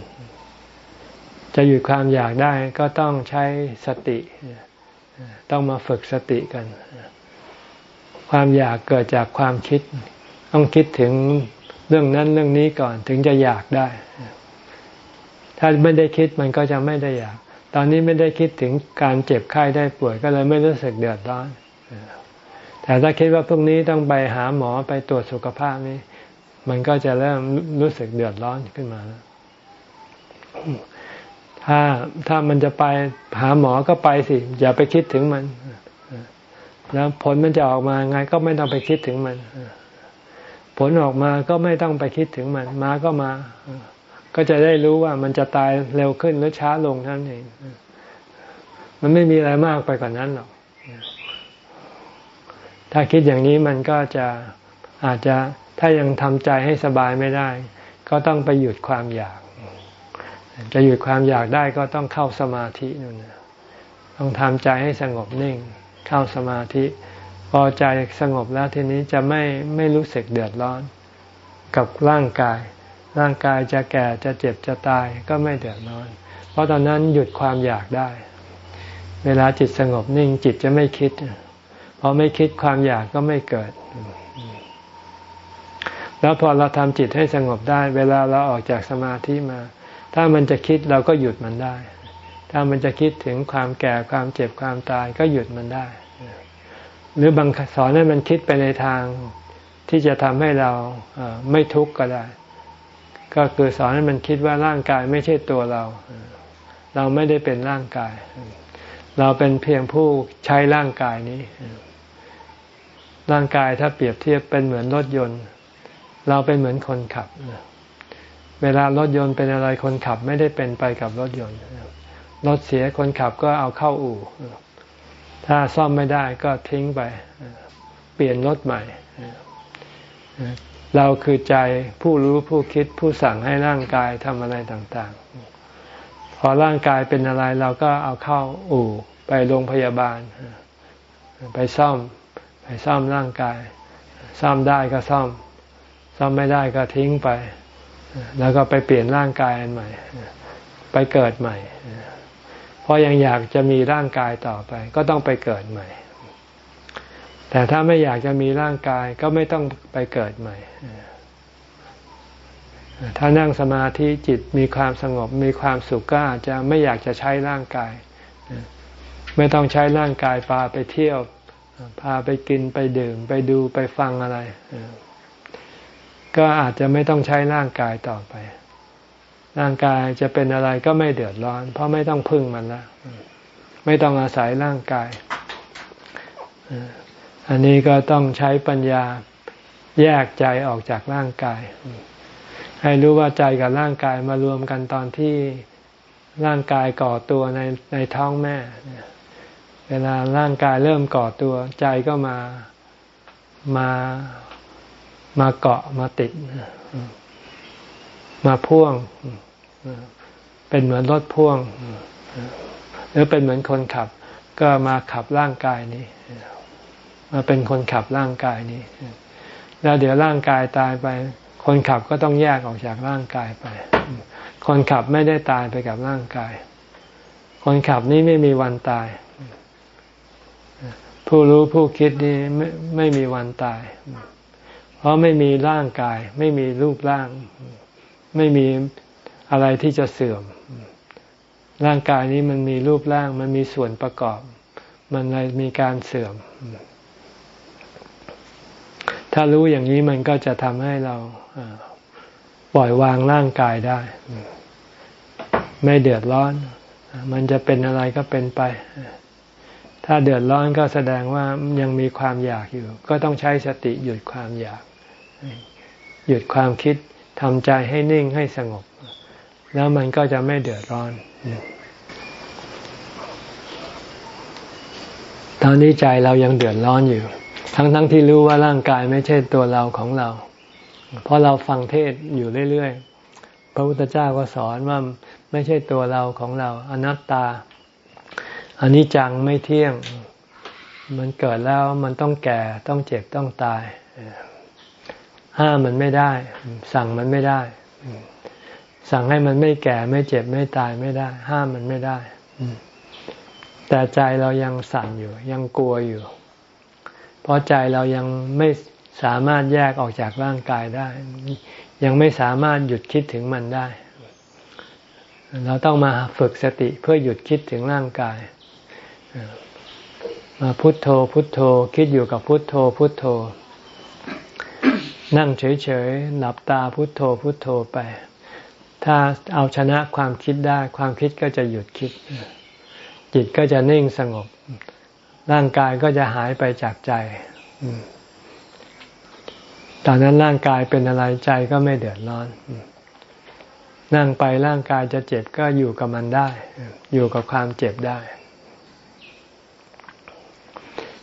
จะหยุดความอยากได้ก็ต้องใช้สติ ต้องมาฝึกสติกัน ความอยากเกิดจากความคิด ต้องคิดถึงเรื่องนั้นเรื่องนี้ก่อนถึงจะอยากได้ ถ้าไม่ได้คิดมันก็จะไม่ได้อยาก ตอนนี้ไม่ได้คิดถึงการเจ็บไข้ได้ป่วยก็เลยไม่รู้สึกเดือดร้อนแต่ถ้าคิดว่าพรุ่งนี้ต้องไปหาหมอไปตรวจสุขภาพนี้ มันก็จะเริ่มรู้สึกเดือดร้อนขึ้นมาแล้วถ้าถ้ามันจะไปหาหมอก็ไปสิ อย่าไปคิดถึงมัน แล้วผลมันจะออกมาไงก็ไม่ต้องไปคิดถึงมัน ผลออกมาก็ไม่ต้องไปคิดถึงมัน มาก็มา ก็จะได้รู้ว่ามันจะตายเร็วขึ้นหรือช้าลงท่านเองมันไม่มีอะไรมากไปกว่านนั้นหรอก ถ้าคิดอย่างนี้มันก็จะอาจจะถ้ายังทำใจให้สบายไม่ได้ ก็ต้องไปหยุดความอยาก จะหยุดความอยากได้ก็ต้องเข้าสมาธินู่นต้องทำใจให้สงบนิ่ง เข้าสมาธิ พอใจสงบแล้วทีนี้จะไม่ไม่รู้สึกเดือดร้อน กับร่างกาย ร่างกายจะแก่จะเจ็บจะตายก็ไม่เดือดร้อน เพราะตอนนั้นหยุดความอยากได้ เวลาจิตสงบนิ่งจิตจะไม่คิดพอไม่คิดความอยากก็ไม่เกิด แล้วพอเราทำจิตให้สงบได้ เวลาเราออกจากสมาธิมา ถ้ามันจะคิดเราก็หยุดมันได้ ถ้ามันจะคิดถึงความแก่ความเจ็บความตายก็หยุดมันได้ หรือบางสอนให้มันคิดไปในทางที่จะทำให้เราไม่ทุกข์ก็ได้ ก็คือสอนให้มันคิดว่าร่างกายไม่ใช่ตัวเรา เราไม่ได้เป็นร่างกาย เราเป็นเพียงผู้ใช้ร่างกายนี้ ร่างกายถ้าเปรียบเทียบเป็นเหมือนรถยนต์ เราเป็นเหมือนคนขับ เวลารถยนต์เป็นอะไรคนขับไม่ได้เป็นไปกับรถยนต์ รถเสียคนขับก็เอาเข้าอู่ ถ้าซ่อมไม่ได้ก็ทิ้งไป เปลี่ยนรถใหม่ เราคือใจผู้รู้ผู้คิดผู้สั่งให้ร่างกายทำอะไรต่างๆ พอร่างกายเป็นอะไรเราก็เอาเข้าอู่ ไปโรงพยาบาล ไปซ่อม ไปซ่อมร่างกาย ซ่อมได้ก็ซ่อม ซ่อมไม่ได้ก็ทิ้งไป แล้วก็ไปเปลี่ยนร่างกายอันใหม่ ไปเกิดใหม่ เพราะยังอยากจะมีร่างกายต่อไป ก็ต้องไปเกิดใหม่ แต่ถ้าไม่อยากจะมีร่างกายก็ไม่ต้องไปเกิดใหม่ ถ้านั่งสมาธิจิตมีความสงบมีความสุขก็อาจจะไม่อยากจะใช้ร่างกาย ไม่ต้องใช้ร่างกายพาไปเที่ยว พาไปกินไปดื่ม ไปดูไปฟังอะไร ก็อาจจะไม่ต้องใช้ร่างกายต่อไป ร่างกายจะเป็นอะไรก็ไม่เดือดร้อน เพราะไม่ต้องพึ่งมันแล้วไม่ต้องอาศัยร่างกาย อันนี้ก็ต้องใช้ปัญญาแยกใจออกจากร่างกาย ให้รู้ว่าใจกับร่างกายมารวมกันตอนที่ร่างกายก่อตัวในในท้องแม่ เวลาร่างกายเริ่มก่อตัว ใจก็มามามาเกาะมาติด มาพ่วง เป็นเหมือนรถพ่วง หรือเป็นเหมือนคนขับ ก็มาขับร่างกายนี้ มาเป็นคนขับร่างกายนี้ แล้วเดี๋ยวร่างกายตายไป คนขับก็ต้องแยกออกจากร่างกายไป คนขับไม่ได้ตายไปกับร่างกาย คนขับนี้ไม่มีวันตาย ผู้รู้ผู้คิดนี้ไม่ไม่มีวันตาย เพราะไม่มีร่างกาย ไม่มีรูปร่าง ไม่มีอะไรที่จะเสื่อม ร่างกายนี้มันมีรูปร่าง มันมีส่วนประกอบ มันเลยมีการเสื่อม ถ้ารู้อย่างนี้มันก็จะทำให้เราปล่อยวางร่างกายได้ ไม่เดือดร้อน มันจะเป็นอะไรก็เป็นไป ถ้าเดือดร้อนก็แสดงว่ายังมีความอยากอยู่ ก็ต้องใช้สติหยุดความอยาก หยุดความคิด ทำใจให้นิ่งให้สงบ แล้วมันก็จะไม่เดือดร้อน ตอนนี้ใจเรายังเดือดร้อนอยู่ ทั้งๆทที่รู้ว่าร่างกายไม่ใช่ตัวเราของเรา เพราะเราฟังเทศอยู่เรื่อยๆ พระพุทธเจ้าก็สอนว่าไม่ใช่ตัวเราของเรา อนัตตาอันนี้จังไม่เที่ยง มันเกิดแล้วมันต้องแก่ต้องเจ็บต้องตาย ห้ามมันไม่ได้ สั่งมันไม่ได้ สั่งให้มันไม่แก่ไม่เจ็บไม่ตายไม่ได้ ห้ามมันไม่ได้แต่ใจเรายังสั่นอยู่ ยังกลัวอยู่ เพราะใจเรายังไม่สามารถแยกออกจากร่างกายได้ ยังไม่สามารถหยุดคิดถึงมันได้ เราต้องมาฝึกสติเพื่อหยุดคิดถึงร่างกายมาพุทโธ พุทโธ คิดอยู่กับพุทโธ พุทโธ นั่งเฉยๆ หลับตาพุโทโธพุโทโธไป ถ้าเอาชนะความคิดได้ ความคิดก็จะหยุดคิด จิตก็จะนิ่งสงบ ร่างกายก็จะหายไปจากใจตอนนั้นร่างกายเป็นอะไรใจก็ไม่เดือดร้อน นั่งไปร่างกายจะเจ็บก็อยู่กับมันได้ อยู่กับความเจ็บได้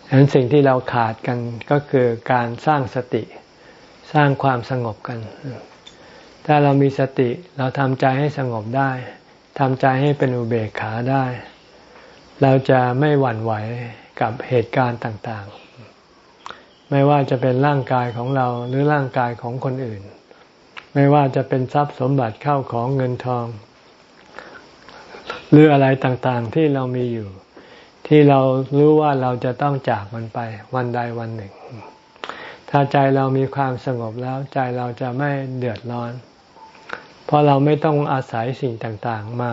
ฉะนั้นสิ่งที่เราขาดกันก็คือการสร้างสติ สร้างความสงบกัน ถ้าเรามีสติเราทำใจให้สงบได้ทำใจให้เป็นอุเบกขาได้ เราจะไม่หวั่นไหวกับเหตุการณ์ต่างๆ ไม่ว่าจะเป็นร่างกายของเราหรือร่างกายของคนอื่น ไม่ว่าจะเป็นทรัพย์สมบัติเข้าของเงินทอง หรืออะไรต่างๆที่เรามีอยู่ ที่เรารู้ว่าเราจะต้องจากมันไปวันใดวันหนึ่ง ถ้าใจเรามีความสงบแล้วใจเราจะไม่เดือดร้อน เพราะเราไม่ต้องอาศัยสิ่งต่างๆมา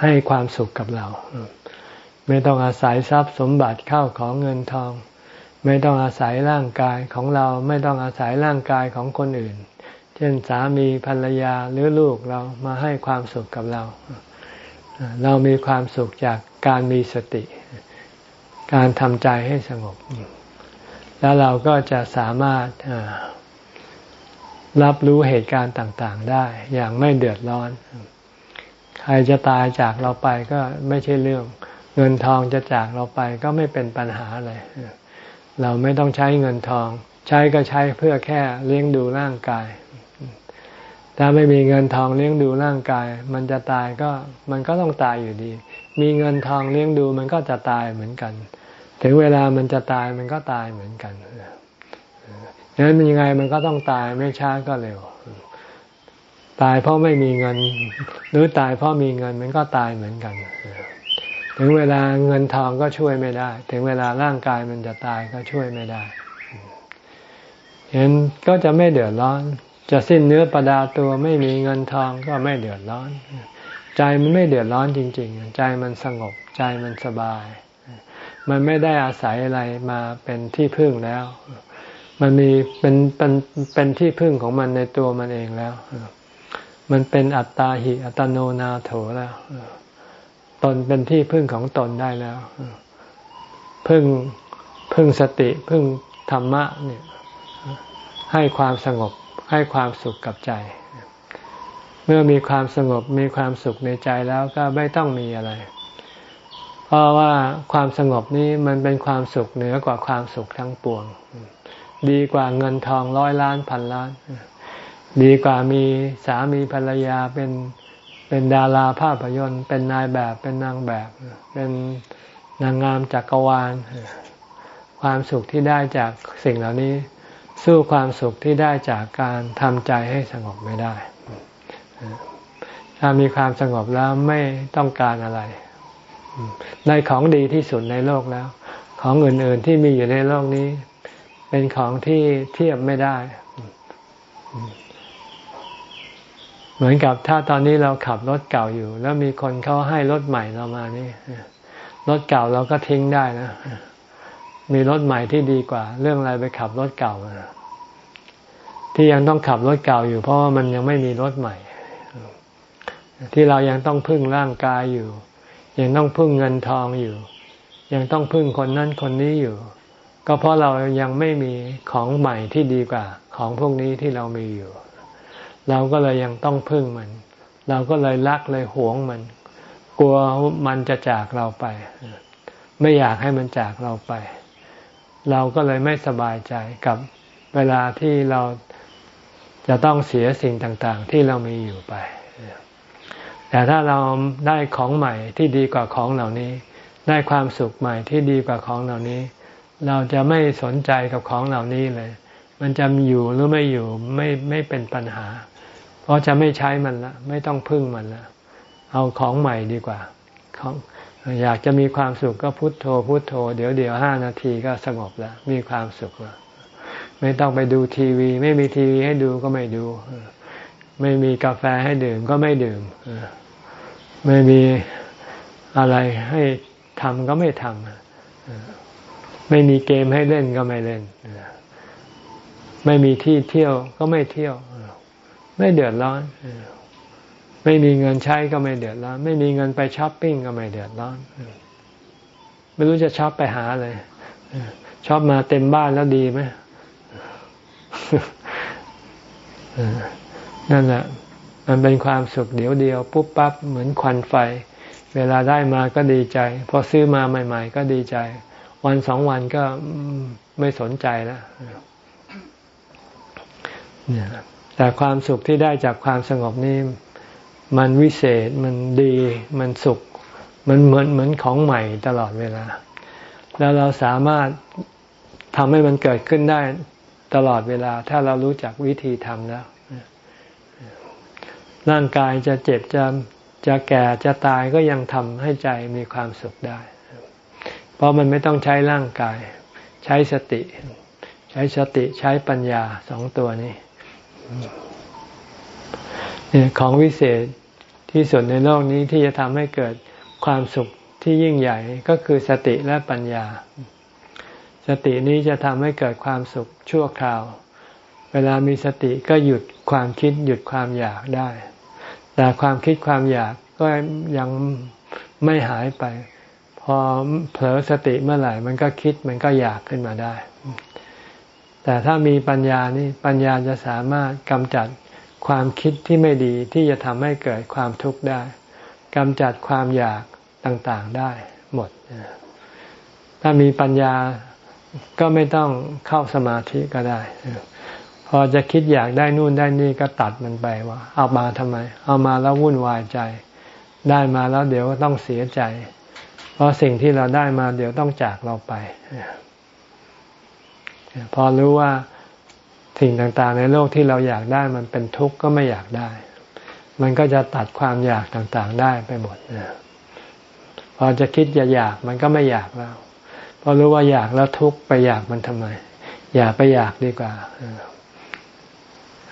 ให้ความสุขกับเรา ไม่ต้องอาศัยทรัพย์สมบัติเข้าของเงินทอง ไม่ต้องอาศัยร่างกายของเราไม่ต้องอาศัยร่างกายของคนอื่น เช่นสามีภรรยาหรือลูกเรามาให้ความสุขกับเรา เรามีความสุขจากการมีสติ การทำใจให้สงบ แล้วเราก็จะสามารถรับรู้เหตุการณ์ต่าง ๆ ได้ อย่างไม่เดือดร้อน ใครจะตายจากเราไปก็ไม่ใช่เรื่อง เงินทองจะจากเราไปก็ไม่เป็นปัญหาอะไรเราไม่ต้องใช้เงินทอง ใช้ก็ใช้เพื่อแค่เลี้ยงดูร่างกาย ถ้าไม่มีเงินทองเลี้ยงดูร่างกาย มันจะตายก็มันก็ต้องตายอยู่ดี มีเงินทองเลี้ยงดูมันก็จะตายเหมือนกัน ถึงเวลามันจะตายมันก็ตายเหมือนกันดังนั้นยังไงมันก็ต้องตายไม่ช้าก็เร็ว ตายเพราะไม่มีเงิน หรือตายเพราะมีเงินมันก็ตายเหมือนกัน ถึงเวลาเงินทองก็ช่วยไม่ได้ ถึงเวลาร่างกายมันจะตายก็ช่วยไม่ได้เห็นก็จะไม่เดือดร้อน จะสิ้นเนื้อประดาตัวไม่มีเงินทองก็ไม่เดือดร้อน ใจมันไม่เดือดร้อนจริง ๆ ใจมันสงบใจมันสบาย มันไม่ได้อาศัยอะไรมาเป็นที่พึ่งแล้ว มันมีเป็นเป็นเป็นที่พึ่งของมันในตัวมันเองแล้วมันเป็นอัตตาหิอัตโนนาโถแล้วตนเป็นที่พึ่งของตนได้แล้วพึ่งพึ่งสติพึ่งธรรมะเนี่ย ให้ความสงบให้ความสุขกับใจ เมื่อมีความสงบมีความสุขในใจแล้วก็ไม่ต้องมีอะไร เพราะว่าความสงบนี้มันเป็นความสุขเหนือกว่าความสุขทั้งปวง ดีกว่าเงินทองร้อยล้านพันล้าน ดีกว่ามีสามีภรรยาเป็นเป็นดาราภาพยนตร์ เป็นนายแบบเป็นนางแบบ เป็นนางงามจักรวาล ความสุขที่ได้จากสิ่งเหล่านี้ สู้ความสุขที่ได้จากการทำใจให้สงบไม่ได้ ถ้ามีความสงบแล้วไม่ต้องการอะไร ในของดีที่สุดในโลกแล้ว ของอื่นๆที่มีอยู่ในโลกนี้ เป็นของที่เทียบไม่ได้ เหมือนกับถ้าตอนนี้เราขับรถเก่าอยู่ แล้วมีคนเขาให้รถใหม่เรามานี่รถเก่าเราก็ทิ้งได้นะ มีรถใหม่ที่ดีกว่า เรื่องอะไรไปขับรถเก่าที่ยังต้องขับรถเก่าอยู่ เพราะว่ามันยังไม่มีรถใหม่ ที่เรายังต้องพึ่งร่างกายอยู่ ยังต้องพึ่งเงินทองอยู่ ยังต้องพึ่งคนนั้นคนนี้อยู่ ก็เพราะเรายังไม่มีของใหม่ที่ดีกว่า ของพวกนี้ที่เรามีอยู่ เราก็เลยยังต้องพึ่งมัน เราก็เลยรักเลยหวงมัน กลัวมันจะจากเราไป ไม่อยากให้มันจากเราไป เราก็เลยไม่สบายใจกับเวลาที่เราจะต้องเสียสิ่งต่างๆ ที่เรามีอยู่ไป แต่ถ้าเราได้ของใหม่ที่ดีกว่าของเหล่านี้ ได้ความสุขใหม่ที่ดีกว่าของเหล่านี้ เราจะไม่สนใจกับของเหล่านี้เลย มันจะอยู่หรือไม่อยู่ไม่ไม่เป็นปัญหา เพราะจะไม่ใช้มันละไม่ต้องพึ่งมันละเอาของใหม่ดีกว่าของอยากจะมีความสุขก็พุโทโธ พุโทโธ เดี๋ยวเดี๋ยวห้านาทีก็สงบแล้ว มีความสุขแล้วไม่ต้องไปดูทีวี ไม่มีทีวีให้ดูก็ไม่ดู ไม่มีกาแฟให้ดื่มก็ไม่ดื่ม ไม่มีอะไรให้ทำก็ไม่ทำไม่มีเกมให้เล่นก็ไม่เล่น ไม่มีที่เที่ยวก็ไม่เที่ยว ไม่เดือดร้อน ไม่มีเงินใช้ก็ไม่เดือดร้อน ไม่มีเงินไปช้อปปิ้งก็ไม่เดือดร้อน ไม่รู้จะช้อปไปหาเลยช้อปมาเต็มบ้านแล้วดีไหมนั่นแหละ มันเป็นความสุขเดียวเดียวปุ๊บปั๊บเหมือนควันไฟ เวลาได้มาก็ดีใจ พอซื้อมาใหม่ ๆ ก็ดีใจ วันสองวันก็ไม่สนใจแล้วเนี่ยแต่ความสุขที่ได้จากความสงบนี้มันวิเศษมันดีมันสุข มันเหมือนเหมือนของใหม่ตลอดเวลา แล้วเราสามารถทำให้มันเกิดขึ้นได้ตลอดเวลา ถ้าเรารู้จักวิธีทำแล้ว ร่างกายจะเจ็บจะจะแก่จะตายก็ยังทำให้ใจมีความสุขได้ เพราะมันไม่ต้องใช้ร่างกาย ใช้สติ ใช้สติใช้ปัญญาสองตัวนี้เนี่ยของวิเศษที่สุดในโลกนี้ที่จะทำให้เกิดความสุขที่ยิ่งใหญ่ก็คือสติและปัญญา สตินี้จะทำให้เกิดความสุขชั่วคราว เวลามีสติก็หยุดความคิดหยุดความอยากได้ แต่ความคิดความอยากก็ยังไม่หายไป พอเผลอสติเมื่อไหร่ มันก็คิดมันก็อยากขึ้นมาได้ แต่ถ้ามีปัญญานี่ปัญญาจะสามารถกำจัดความคิดที่ไม่ดีที่จะทำให้เกิดความทุกข์ได้กำจัดความอยากต่างๆได้หมด ถ้ามีปัญญาก็ไม่ต้องเข้าสมาธิก็ได้ พอจะคิดอยากได้นู่นได้นี่ก็ตัดมันไปว่า เอามาทำไม เอามาแล้ววุ่นวายใจ ได้มาแล้วเดี๋ยวก็ต้องเสียใจ เพราะสิ่งที่เราได้มาเดี๋ยวต้องจากเราไป พอรู้ว่าสิ่งต่างๆ ในโลกที่เราอยากได้มันเป็นทุกข์ก็ไม่อยากได้ มันก็จะตัดความอยากต่างๆได้ไปหมดนะพอจะคิดอย่าอยากมันก็ไม่อยากแล้วพอรู้ว่าอยากแล้วทุกข์ไปอยากมันทำไม อย่าไปอยากดีกว่า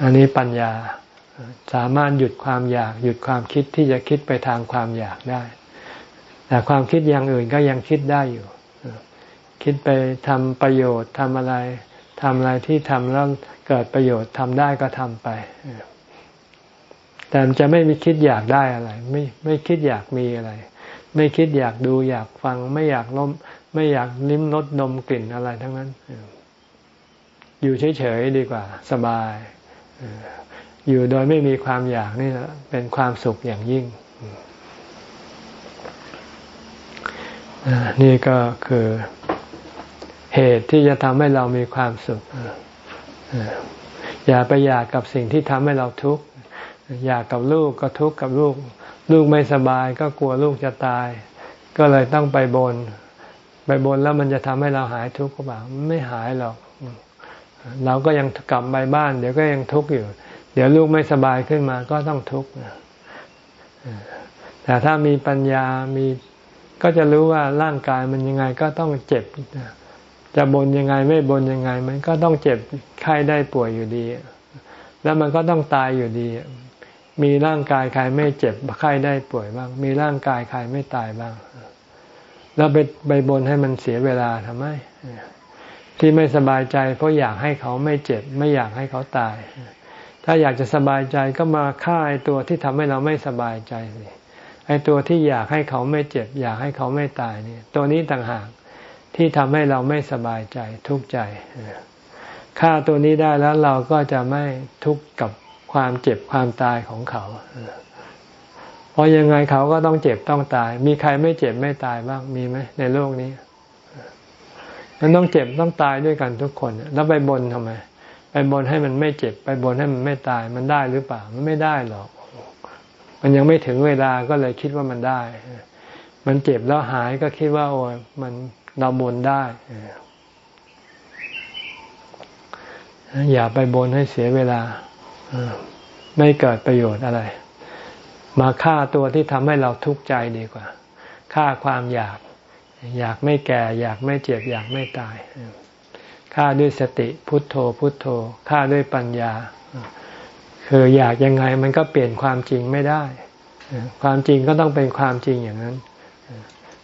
อันนี้ปัญญาสามารถหยุดความอยาก หยุดความคิดที่จะคิดไปทางความอยากได้ แต่ความคิดอย่างอื่นก็ยังคิดได้อยู่ คิดไปทำประโยชน์ทำอะไรทำอะไรที่ทำแล้วเกิดประโยชน์ทำได้ก็ทำไป แต่จะไม่มีคิดอยากได้อะไร ไม่ไม่คิดอยากมีอะไร ไม่คิดอยากดูอยากฟัง ไม่อยากล้มไม่อยากลิ้มรสนมกลิ่นอะไรทั้งนั้น อยู่เฉยๆดีกว่า สบาย อยู่โดยไม่มีความอยากนี่แหละเป็นความสุขอย่างยิ่ง นี่ก็คือเหตุที่จะทำให้เรามีความสุข อย่าไปอยากกับสิ่งที่ทำให้เราทุกข์ อยากกับลูกก็ทุกข์กับลูก ลูกไม่สบายก็กลัวลูกจะตาย ก็เลยต้องไปบน ไปบนแล้วมันจะทำให้เราหายทุกข์ก็เปล่าไม่หายหรอก เราก็ยังกลับไปบ้าน เดี๋ยวก็ยังทุกข์อยู่ เดี๋ยวลูกไม่สบายขึ้นมาก็ต้องทุกข์แต่ถ้ามีปัญญามีก็จะรู้ว่าร่างกายมันยังไงก็ต้องเจ็บ จะบนยังไงไม่บนยังไง มันก็ต้องเจ็บไข้ได้ป่วยอยู่ดี แล้วมันก็ต้องตายอยู่ดี มีร่างกายใครไม่เจ็บไข้ได้ป่วยบ้าง มีร่างกายใครไม่ตายบ้าง แล้วไปไปบนให้มันเสียเวลาทำไม ที่ไม่สบายใจ เพราะอยากให้เขาไม่เจ็บ ไม่อยากให้เขาตาย ถ้าอยากจะสบายใจก็มาฆ่าไอ้ตัวที่ทำให้เราไม่สบายใจสิไอ้ตัวที่อยากให้เขาไม่เจ็บ อยากให้เขาไม่ตายนี่ตัวนี้ต่างหากที่ทำให้เราไม่สบายใจทุกข์ใจฆ่าตัวนี้ได้แล้วเราก็จะไม่ทุกข์กับความเจ็บความตายของเขาเพราะยังไงเขาก็ต้องเจ็บต้องตาย มีใครไม่เจ็บไม่ตายบ้างมีไหมในโลกนี้ มันต้องเจ็บต้องตายด้วยกันทุกคน แล้วไปบนทำไม ไปบนให้มันไม่เจ็บ ไปบนให้มันไม่ตายมันได้หรือเปล่า มันไม่ได้หรอก มันยังไม่ถึงเวลาก็เลยคิดว่ามันได้ มันเจ็บแล้วหายก็คิดว่า โอ้ยมันเราบนได้อย่าไปบนให้เสียเวลาไม่เกิดประโยชน์อะไร มาฆ่าตัวที่ทำให้เราทุกข์ใจดีกว่าฆ่าความอยาก อยากไม่แก่ อยากไม่เจ็บ อยากไม่ตายฆ่าด้วยสติพุทโธ พุทโธฆ่าด้วยปัญญา คืออยากยังไงมันก็เปลี่ยนความจริงไม่ได้ ความจริงก็ต้องเป็นความจริงอย่างนั้น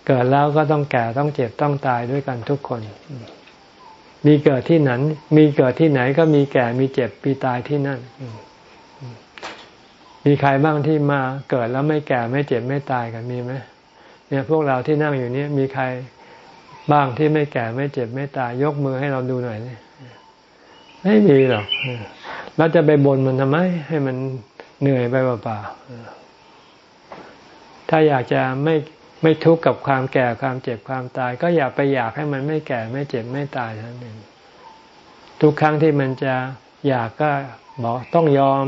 เกิดแล้วก็ต้องแก่ต้องเจ็บต้องตายด้วยกันทุกคน มีเกิดที่ไหนมีเกิดที่ไหนก็มีแก่มีเจ็บมีตายที่นั่น มีใครบ้างที่มาเกิดแล้วไม่แก่ไม่เจ็บไม่ตายกันมีไหม เนี่ยพวกเราที่นั่งอยู่นี้มีใครบ้างที่ไม่แก่ไม่เจ็บไม่ตายยกมือให้เราดูหน่อยนี่ไม่มีหรอกเราจะไปบนมันทำไม ให้มันเหนื่อยไปเปล่าๆถ้าอยากจะไม่ไม่ทุกข์กับความแก่ความเจ็บความตาย ก็อย่าไปอยากให้มันไม่แก่ไม่เจ็บไม่ตายนั่นเองทุกครั้งที่มันจะอยากก็บอกต้องยอม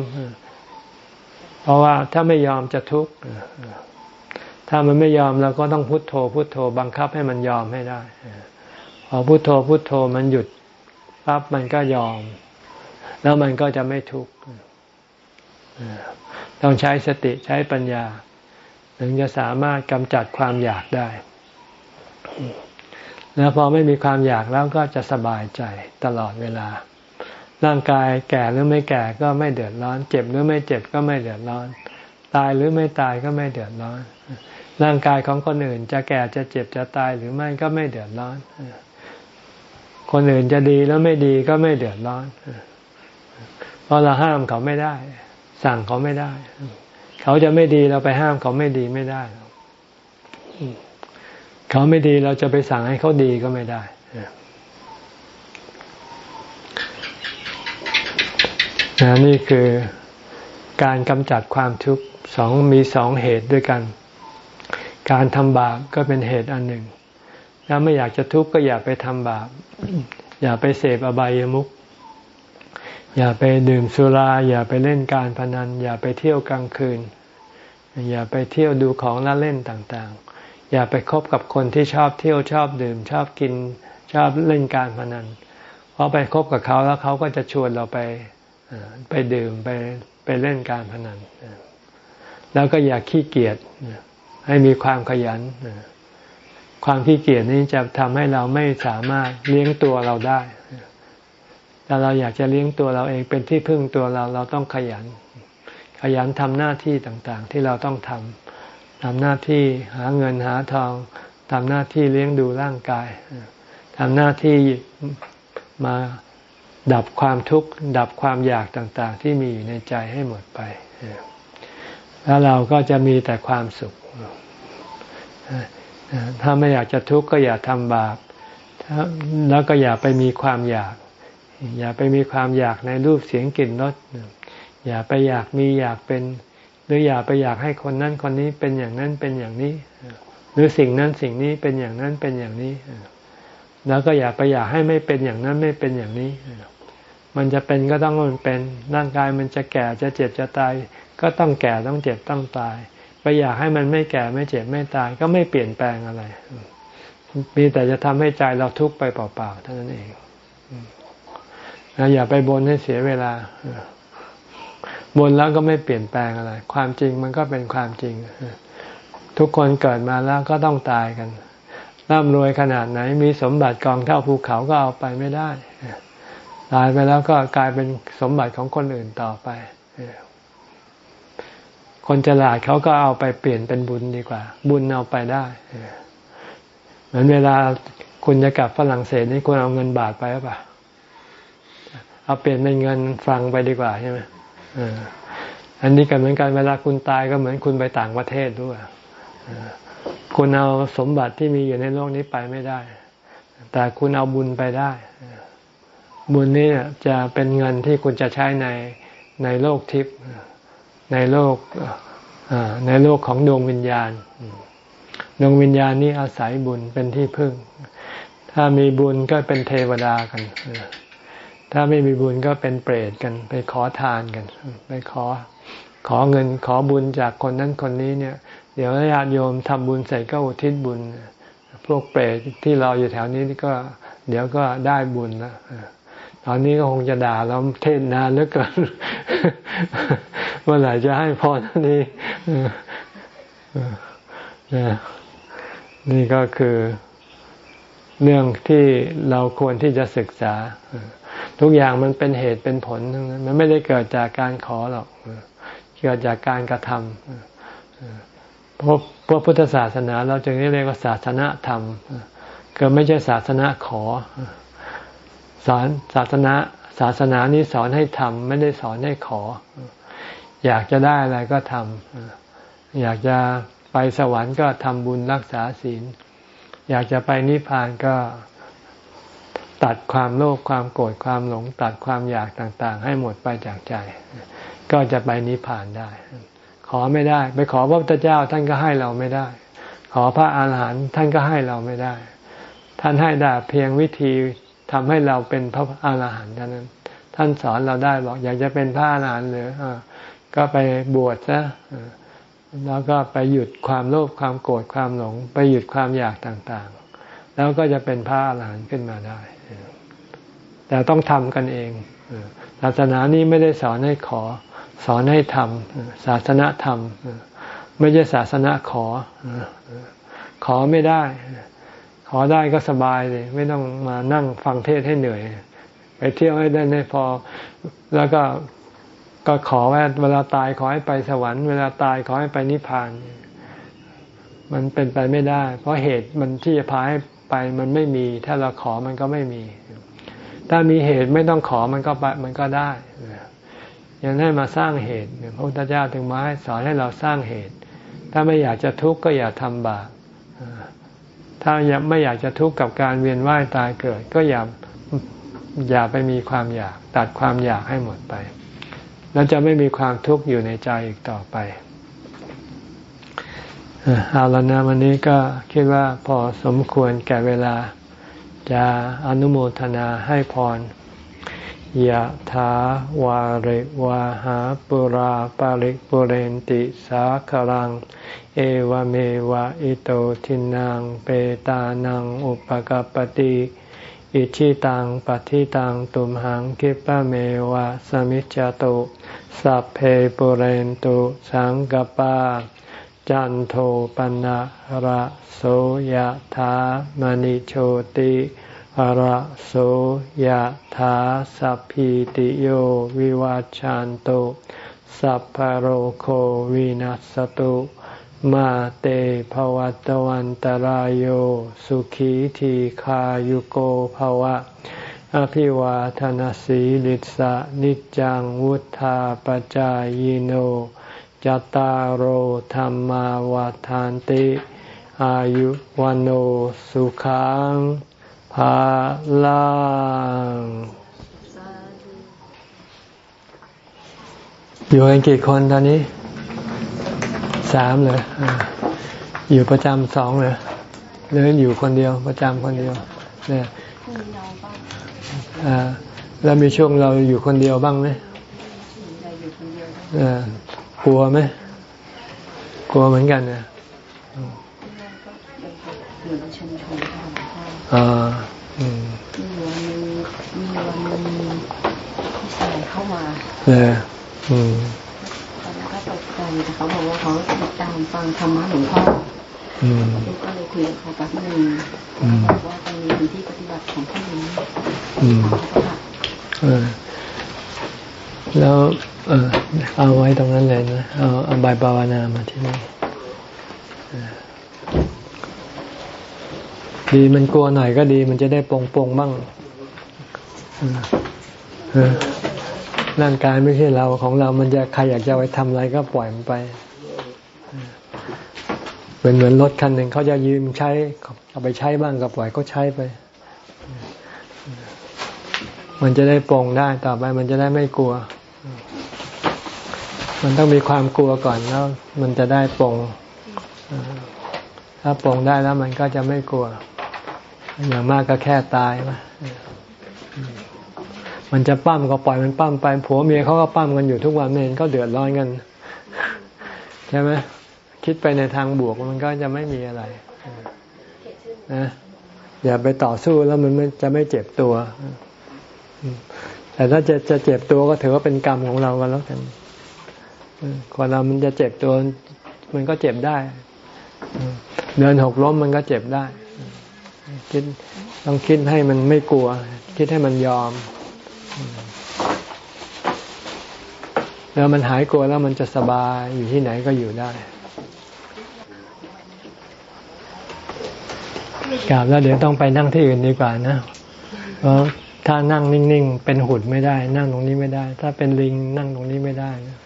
เพราะว่าถ้าไม่ยอมจะทุกข์ ถ้ามันไม่ยอมเราก็ต้องพุโทโธ พุโทโธบังคับให้มันยอมให้ได้พอพุโทโธพุโทโธมันหยุดปั๊บมันก็ยอม แล้วมันก็จะไม่ทุกข์ต้องใช้สติใช้ปัญญา ถึงจะสามารถกำจัดความอยากได้ แล้วพอไม่มีความอยากแล้วก็จะสบายใจตลอดเวลา ร่างกายแก่หรือไม่แก่ก็ไม่เดือดร้อน เจ็บหรือไม่เจ็บก็ไม่เดือดร้อน ตายหรือไม่ตายก็ไม่เดือดร้อน ร่างกายของคนอื่น จะแก่จะเจ็บจะตายหรือไม่ก็ไม่เดือดร้อน คนอื่นจะดีแล้วไม่ดีก็ไม่เดือดร้อน เพราะเราห้ามเขาไม่ได้ สั่งเขาไม่ได้ เขาจะไม่ดีเราไปห้ามเขาไม่ดีไม่ได้เขาไม่ดีเราจะไปสั่งให้เขาดีก็ไม่ได้นี่คือการกำจัดความทุกข์สองมีสองเหตุด้วยกัน การทำบาปก็เป็นเหตุอันหนึ่ง ถ้าไม่อยากจะทุกข์ก็อย่าไปทำบาป อย่าไปเสพอบายามุขอย่าไปดื่มสุรา อย่าไปเล่นการพนัน อย่าไปเที่ยวกลางคืน อย่าไปเที่ยวดูของละเล่นต่างๆ อย่าไปคบกับคนที่ชอบเที่ยวชอบดื่ม ชอบกินชอบเล่นการพนัน เพราะไปคบกับเขาแล้วเขาก็จะชวนเราไปไปดื่มไปไปเล่นการพนัน แล้วก็อย่าขี้เกียจ ให้มีความขยัน ความขี้เกียจนี้จะทำให้เราไม่สามารถเลี้ยงตัวเราได้ถ้าเราอยากจะเลี้ยงตัวเราเองเป็นที่พึ่งตัวเราเราต้องขยัน ขยันทำหน้าที่ต่างๆ ที่เราต้องทำทำหน้าที่หาเงินหาทองทำหน้าที่เลี้ยงดูร่างกายทำหน้าที่มาดับความทุกข์ดับความอยากต่างๆ ที่มีอยู่ในใจให้หมดไป แล้วเราก็จะมีแต่ความสุข ถ้าไม่อยากจะทุกข์ก็อย่าทำบาปแล้วก็อย่าไปมีความอยาก อย่าไปมีความอยากในรูปเสียงกลิ่นรสอย่าไปอยากมีอยากเป็น หรืออย่าไปอยากให้คนนั้นคนนี้เป็นอย่างนั้นเป็นอย่างนี้ หรือสิ่งนั้นสิ่งนี้เป็นอย่างนั้นเป็นอย่างนี้ แล้วก็อย่าไปอยากให้ไม่เป็นอย่างนั้นไม่เป็นอย่างนี้ มันจะเป็นก็ต้องมันเป็นร่างกายมันจะแก่จะเจ็บจะตาย ก็ต้องแก่ต้องเจ็บต้องตาย ไปอยากให้มันไม่แก่ไม่เจ็บไม่ตาย ก็ไม่เปลี่ยนแปลงอะไร มีแต่จะทำให้ใจเราทุกข์ไปเปล่าๆเท่านั้นเองอย่าไปบนให้เสียเวลาบนแล้วก็ไม่เปลี่ยนแปลงอะไร ความจริงมันก็เป็นความจริง ทุกคนเกิดมาแล้วก็ต้องตายกันร่ำรวยขนาดไหน มีสมบัติกองเท่าภูเขาก็เอาไปไม่ได้ ตายไปแล้วก็กลายเป็นสมบัติของคนอื่นต่อไป คนฉลาดเขาก็เอาไปเปลี่ยนเป็นบุญดีกว่า บุญเอาไปได้เหมือนเวลาคุณจะกลับฝรั่งเศสนี่คุณเอาเงินบาทไปหรือเปล่าเอาเปลี่ยนเป็นเงินฟังไปดีกว่าใช่ไหมอันนี้ก็เหมือนกันเวลาคุณตายก็เหมือนคุณไปต่างประเทศด้วยคุณเอาสมบัติที่มีอยู่ในโลกนี้ไปไม่ได้ แต่คุณเอาบุญไปได้ บุญนี้จะเป็นเงินที่คุณจะใช้ในในโลกทิพย์ ในโลกในโลกของดวงวิญญาณ ดวงวิญญาณนี้อาศัยบุญเป็นที่พึ่ง ถ้ามีบุญก็เป็นเทวดากัน ถ้าไม่มีบุญก็เป็นเปรตกัน ไปขอทานกัน ไปขอขอเงินขอบุญจากคนนั้นคนนี้เนี่ย เดี๋ยวญาติโยมทำบุญใส่ก็อุทิศบุญ พวกเปรตที่เราอยู่แถวนี้ก็ เดี๋ยวก็ได้บุญแล้ว ตอนนี้ก็คงจะด่าเราเทศนานเหลือเกินเมื่อไหร่จะให้พรนี้นี่ก็คือเรื่องที่เราควรที่จะศึกษา ทุกอย่างมันเป็นเหตุเป็นผลทั้งนั้นมันไม่ได้เกิดจากการขอหรอก เกิดจากการกระทำเพราะพวกพุทธศาสนา เราจึงเรียกว่าศาสนาธรรมก็ไม่ใช่ศาสนาขอ สอนศาสนาศาสนานี้สอนให้ทำไม่ได้สอนให้ขอ อยากจะได้อะไรก็ทำอยากจะไปสวรรค์ก็ทำบุญรักษาศีล อยากจะไปนิพพานก็ตัดความโลภความโกรธความหลง ตัดความอยากต่างๆ ให้หมดไปจากใจ ก็จะไปนิพพานได้ ขอไม่ได้ ไปขอพระพุทธเจ้าท่านก็ให้เราไม่ได้ ขอพระอาหารหันต์ท่านก็ให้เราไม่ได้ ท่านให้ได้เพียงวิธี ทำให้เราเป็นพระอาหารหันต์เท่านั้น ท่านสอนเราได้บอกอยากจะเป็นพระอาหารหันต์หรือก็ไปบวชซะแล้วก็ไปหยุดความโลภความโกรธความหลง ไปหยุดความอยากต่างๆ แล้วก็จะเป็นพระอาหารหันต์ขึ้นมาได้ แต่ต้องทำกันเองศาสนานี้ไม่ได้สอนให้ขอ สอนให้ทำศาสนาธรรม ไม่ใช่ศาสนาขอ ขอไม่ได้ ขอได้ก็สบายเลยไม่ต้องมานั่งฟังเทศให้เหนื่อย ไปเที่ยวให้ได้ไม่พอ แล้วก็ก็ขอว่าเวลาตายขอให้ไปสวรรค์เวลาตายขอให้ไปนิพพาน มันเป็นไปไม่ได้ เพราะเหตุมันที่จะพาให้ไปมันไม่มี ถ้าเราขอมันก็ไม่มี ถ้ามีเหตุไม่ต้องขอมันก็ไปมันก็ได้ยังให้มาสร้างเหตุพระพุทธเจ้าถึงมาให้สอนให้เราสร้างเหตุ ถ้าไม่อยากจะทุกข์ก็อย่าทำบาป ถ้าไม่อยากจะทุกข์กับการเวียนว่ายตายเกิด ก็อย่าอย่าไปมีความอยาก ตัดความอยากให้หมดไป แล้วจะไม่มีความทุกข์อยู่ในใจอีกต่อไปเอาละนะวันนี้ก็คิดว่าพอสมควรแก่เวลา จะอนุโมทนาให้พร ยะถาวาริวาหาปุราปาริปุเรนติสาคลัง เอวเมวะอิโตทินังเปตานังอุปกปติอิชิตังปฏิตังตุมหังคิปะเมวะสมิจจตุสัพเพปุเรนตุสังกปา จันโทปนะระโสยะถามณิโชติ ระโสยถาสัพพิติโยวิวาจันโตสัพพโรโควินัสตุมาเตภวัตวันตารโยสุขีทีขายุโกภวะ อภิวาทนสีลิสะนิจังวุธาปจายโนจตารโหธรรมาวาทานติ อายุวันโอสุขัง ภาลังอยู่กันกี่คนตอนนี้ สามเลยอยู่ประจำสองเลยหรืออยู่คนเดียวประจำคนเดียว เนี่ยแล้วมีช่วงเราอยู่คนเดียวบ้างไหมกลัวไหมกลัวเหมือนกันนะ อ่ามีวันนึงมีวันนึงพี่ชายเข้ามาเอออืมตอนนั้นก็ตกใจแต่เขาบอกว่าเขาติดตามฟังธรรมะหลวงพ่ออืมก็เลยคุยกับเขาแป๊บนึงบอกว่าตรงนี้เป็นที่ปฏิบัติของท่านนี้อืมเออแล้วเออเอาไว้ตรงนั้นเลยนะ เอาเอาใบปาวนามาที่นี่ ดีมันกลัวหน่อยก็ดี มันจะได้ปรงปรงบ้างร่างกายไม่ใช่เราของเรา มันจะใครอยากจะไปทำอะไรก็ปล่อยมันไปเหมือนเหมือนรถคันหนึ่งเขาจะยืมใช้ เอาไปใช้บ้างก็ปล่อยก็ใช้ไป มันจะได้ปรงได้ต่อไป มันจะได้ไม่กลัว มันต้องมีความกลัวก่อนแล้ว มันจะได้ปรงถ้าปรงได้แล้วมันก็จะไม่กลัว อย่างมากก็แค่ตายมามันจะปั้มก็ปล่อยมันปั้มไป ผัวเมียเขาก็ปั้มกันอยู่ทุกวันเองก็เดือดร้อนกัน ใช่ไหมคิดไปในทางบวกมันก็จะไม่มีอะไรนะอย่าไปต่อสู้แล้วมันจะไม่เจ็บตัว แต่ถ้าจะจะเจ็บตัวก็ถือว่าเป็นกรรมของเรากันแล้วกันคนเรามันจะเจ็บตัว มันก็เจ็บได้ เดินหกล้มมันก็เจ็บได้ คิดต้องคิดให้มันไม่กลัว คิดให้มันยอม แล้วมันหายกลัวแล้วมันจะสบายอยู่ที่ไหนก็อยู่ได้กราบแล้วเดี๋ยวต้องไปนั่งที่อื่นดีกว่านะ เพราะถ้านั่งนิ่งๆ เป็นหุ่นไม่ได้ นั่งตรงนี้ไม่ได้ ถ้าเป็นลิงนั่งตรงนี้ไม่ได้นะ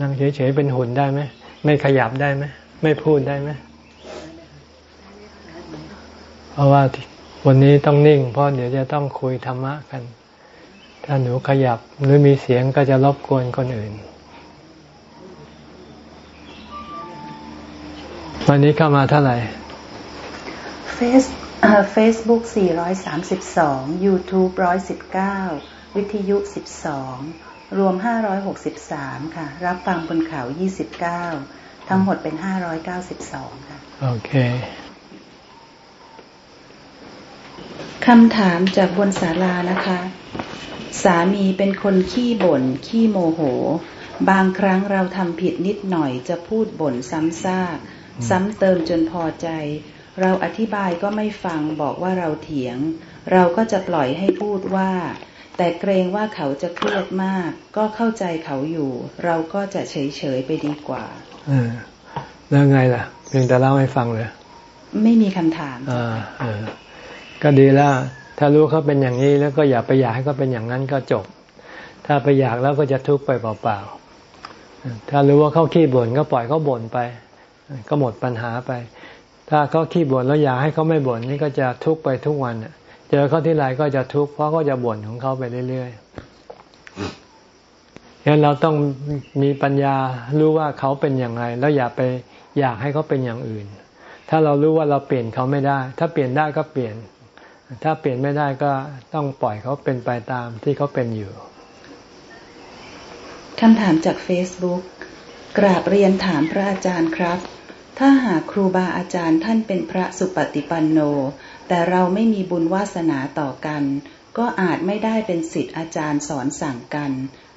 นั่งเฉยๆเป็นหุ่นได้ไหมไม่ขยับได้ไหมไม่พูดได้ไหม ราะว่าวันนี้ต้องนิ่ง เพราะเดี๋ยวจะต้องคุยธรรมะกัน ถ้าหนูขยับหรือมีเสียงก็จะรบกวนคนอื่น วันนี้เข้ามาเท่าไหร่เฟซเฟซบุ๊ก432 YouTube 119 วิทยุ 12 รวม 563 ค่ะ รับฟังบนเขา 29 ทั้งหมดเป็น 592 ค่ะ โอเค คำถามจากบนศาลานะคะ สามีเป็นคนขี้บน่น ขี้โมโห บางครั้งเราทำผิดนิดหน่อยจะพูดบ่นซ้ำซากซ้ำเติมจนพอใจ เราอธิบายก็ไม่ฟังบอกว่าเราเถียง เราก็จะปล่อยให้พูดว่า แต่เกรงว่าเขาจะเครียดมาก ก็เข้าใจเขาอยู่ เราก็จะเฉยเฉยไปดีกว่าอแล้วไงล่ะ เพียงแต่เล่าให้ฟังเลย ไม่มีคำถามอ่า ก็ดีแล้วถ้ารู้เขาเป็นอย่างนี้แล้วก็อย่าไปอยากให้เขาเป็นอย่างนั้นก็จบ ถ้าไปอยากแล้วก็จะทุกข์ไปเปล่าๆถ้ารู้ว่าเขาขี้บ่นก็ปล่อยเขาบ่นไป ก็หมดปัญหาไป ถ้าเขาขี้บ่นแล้วอยากให้เขาไม่บ่นนี่ก็จะทุกข์ไปทุกวันเจอเขาที่ไรก็จะทุกข์เพราะเขาจะบ่นของเขาไปเรื่อยๆฉะนั้นเราต้องมีปัญญารู้ว่าเขาเป็นอย่างไร แล้วอย่าไปอยากให้เขาเป็นอย่างอื่น ถ้าเรารู้ว่าเราเปลี่ยนเขาไม่ได้ ถ้าเปลี่ยนได้ก็เปลี่ยน ถ้าเปลี่ยนไม่ได้ก็ต้องปล่อยเขาเป็นไปตามที่เขาเป็นอยู่คำถามจาก Facebook กราบเรียนถามพระอาจารย์ครับ ถ้าหากครูบาอาจารย์ท่านเป็นพระสุปฏิปันโน แต่เราไม่มีบุญวาสนาต่อกัน ก็อาจไม่ได้เป็นสิทธิ์อาจารย์สอนสั่งกัน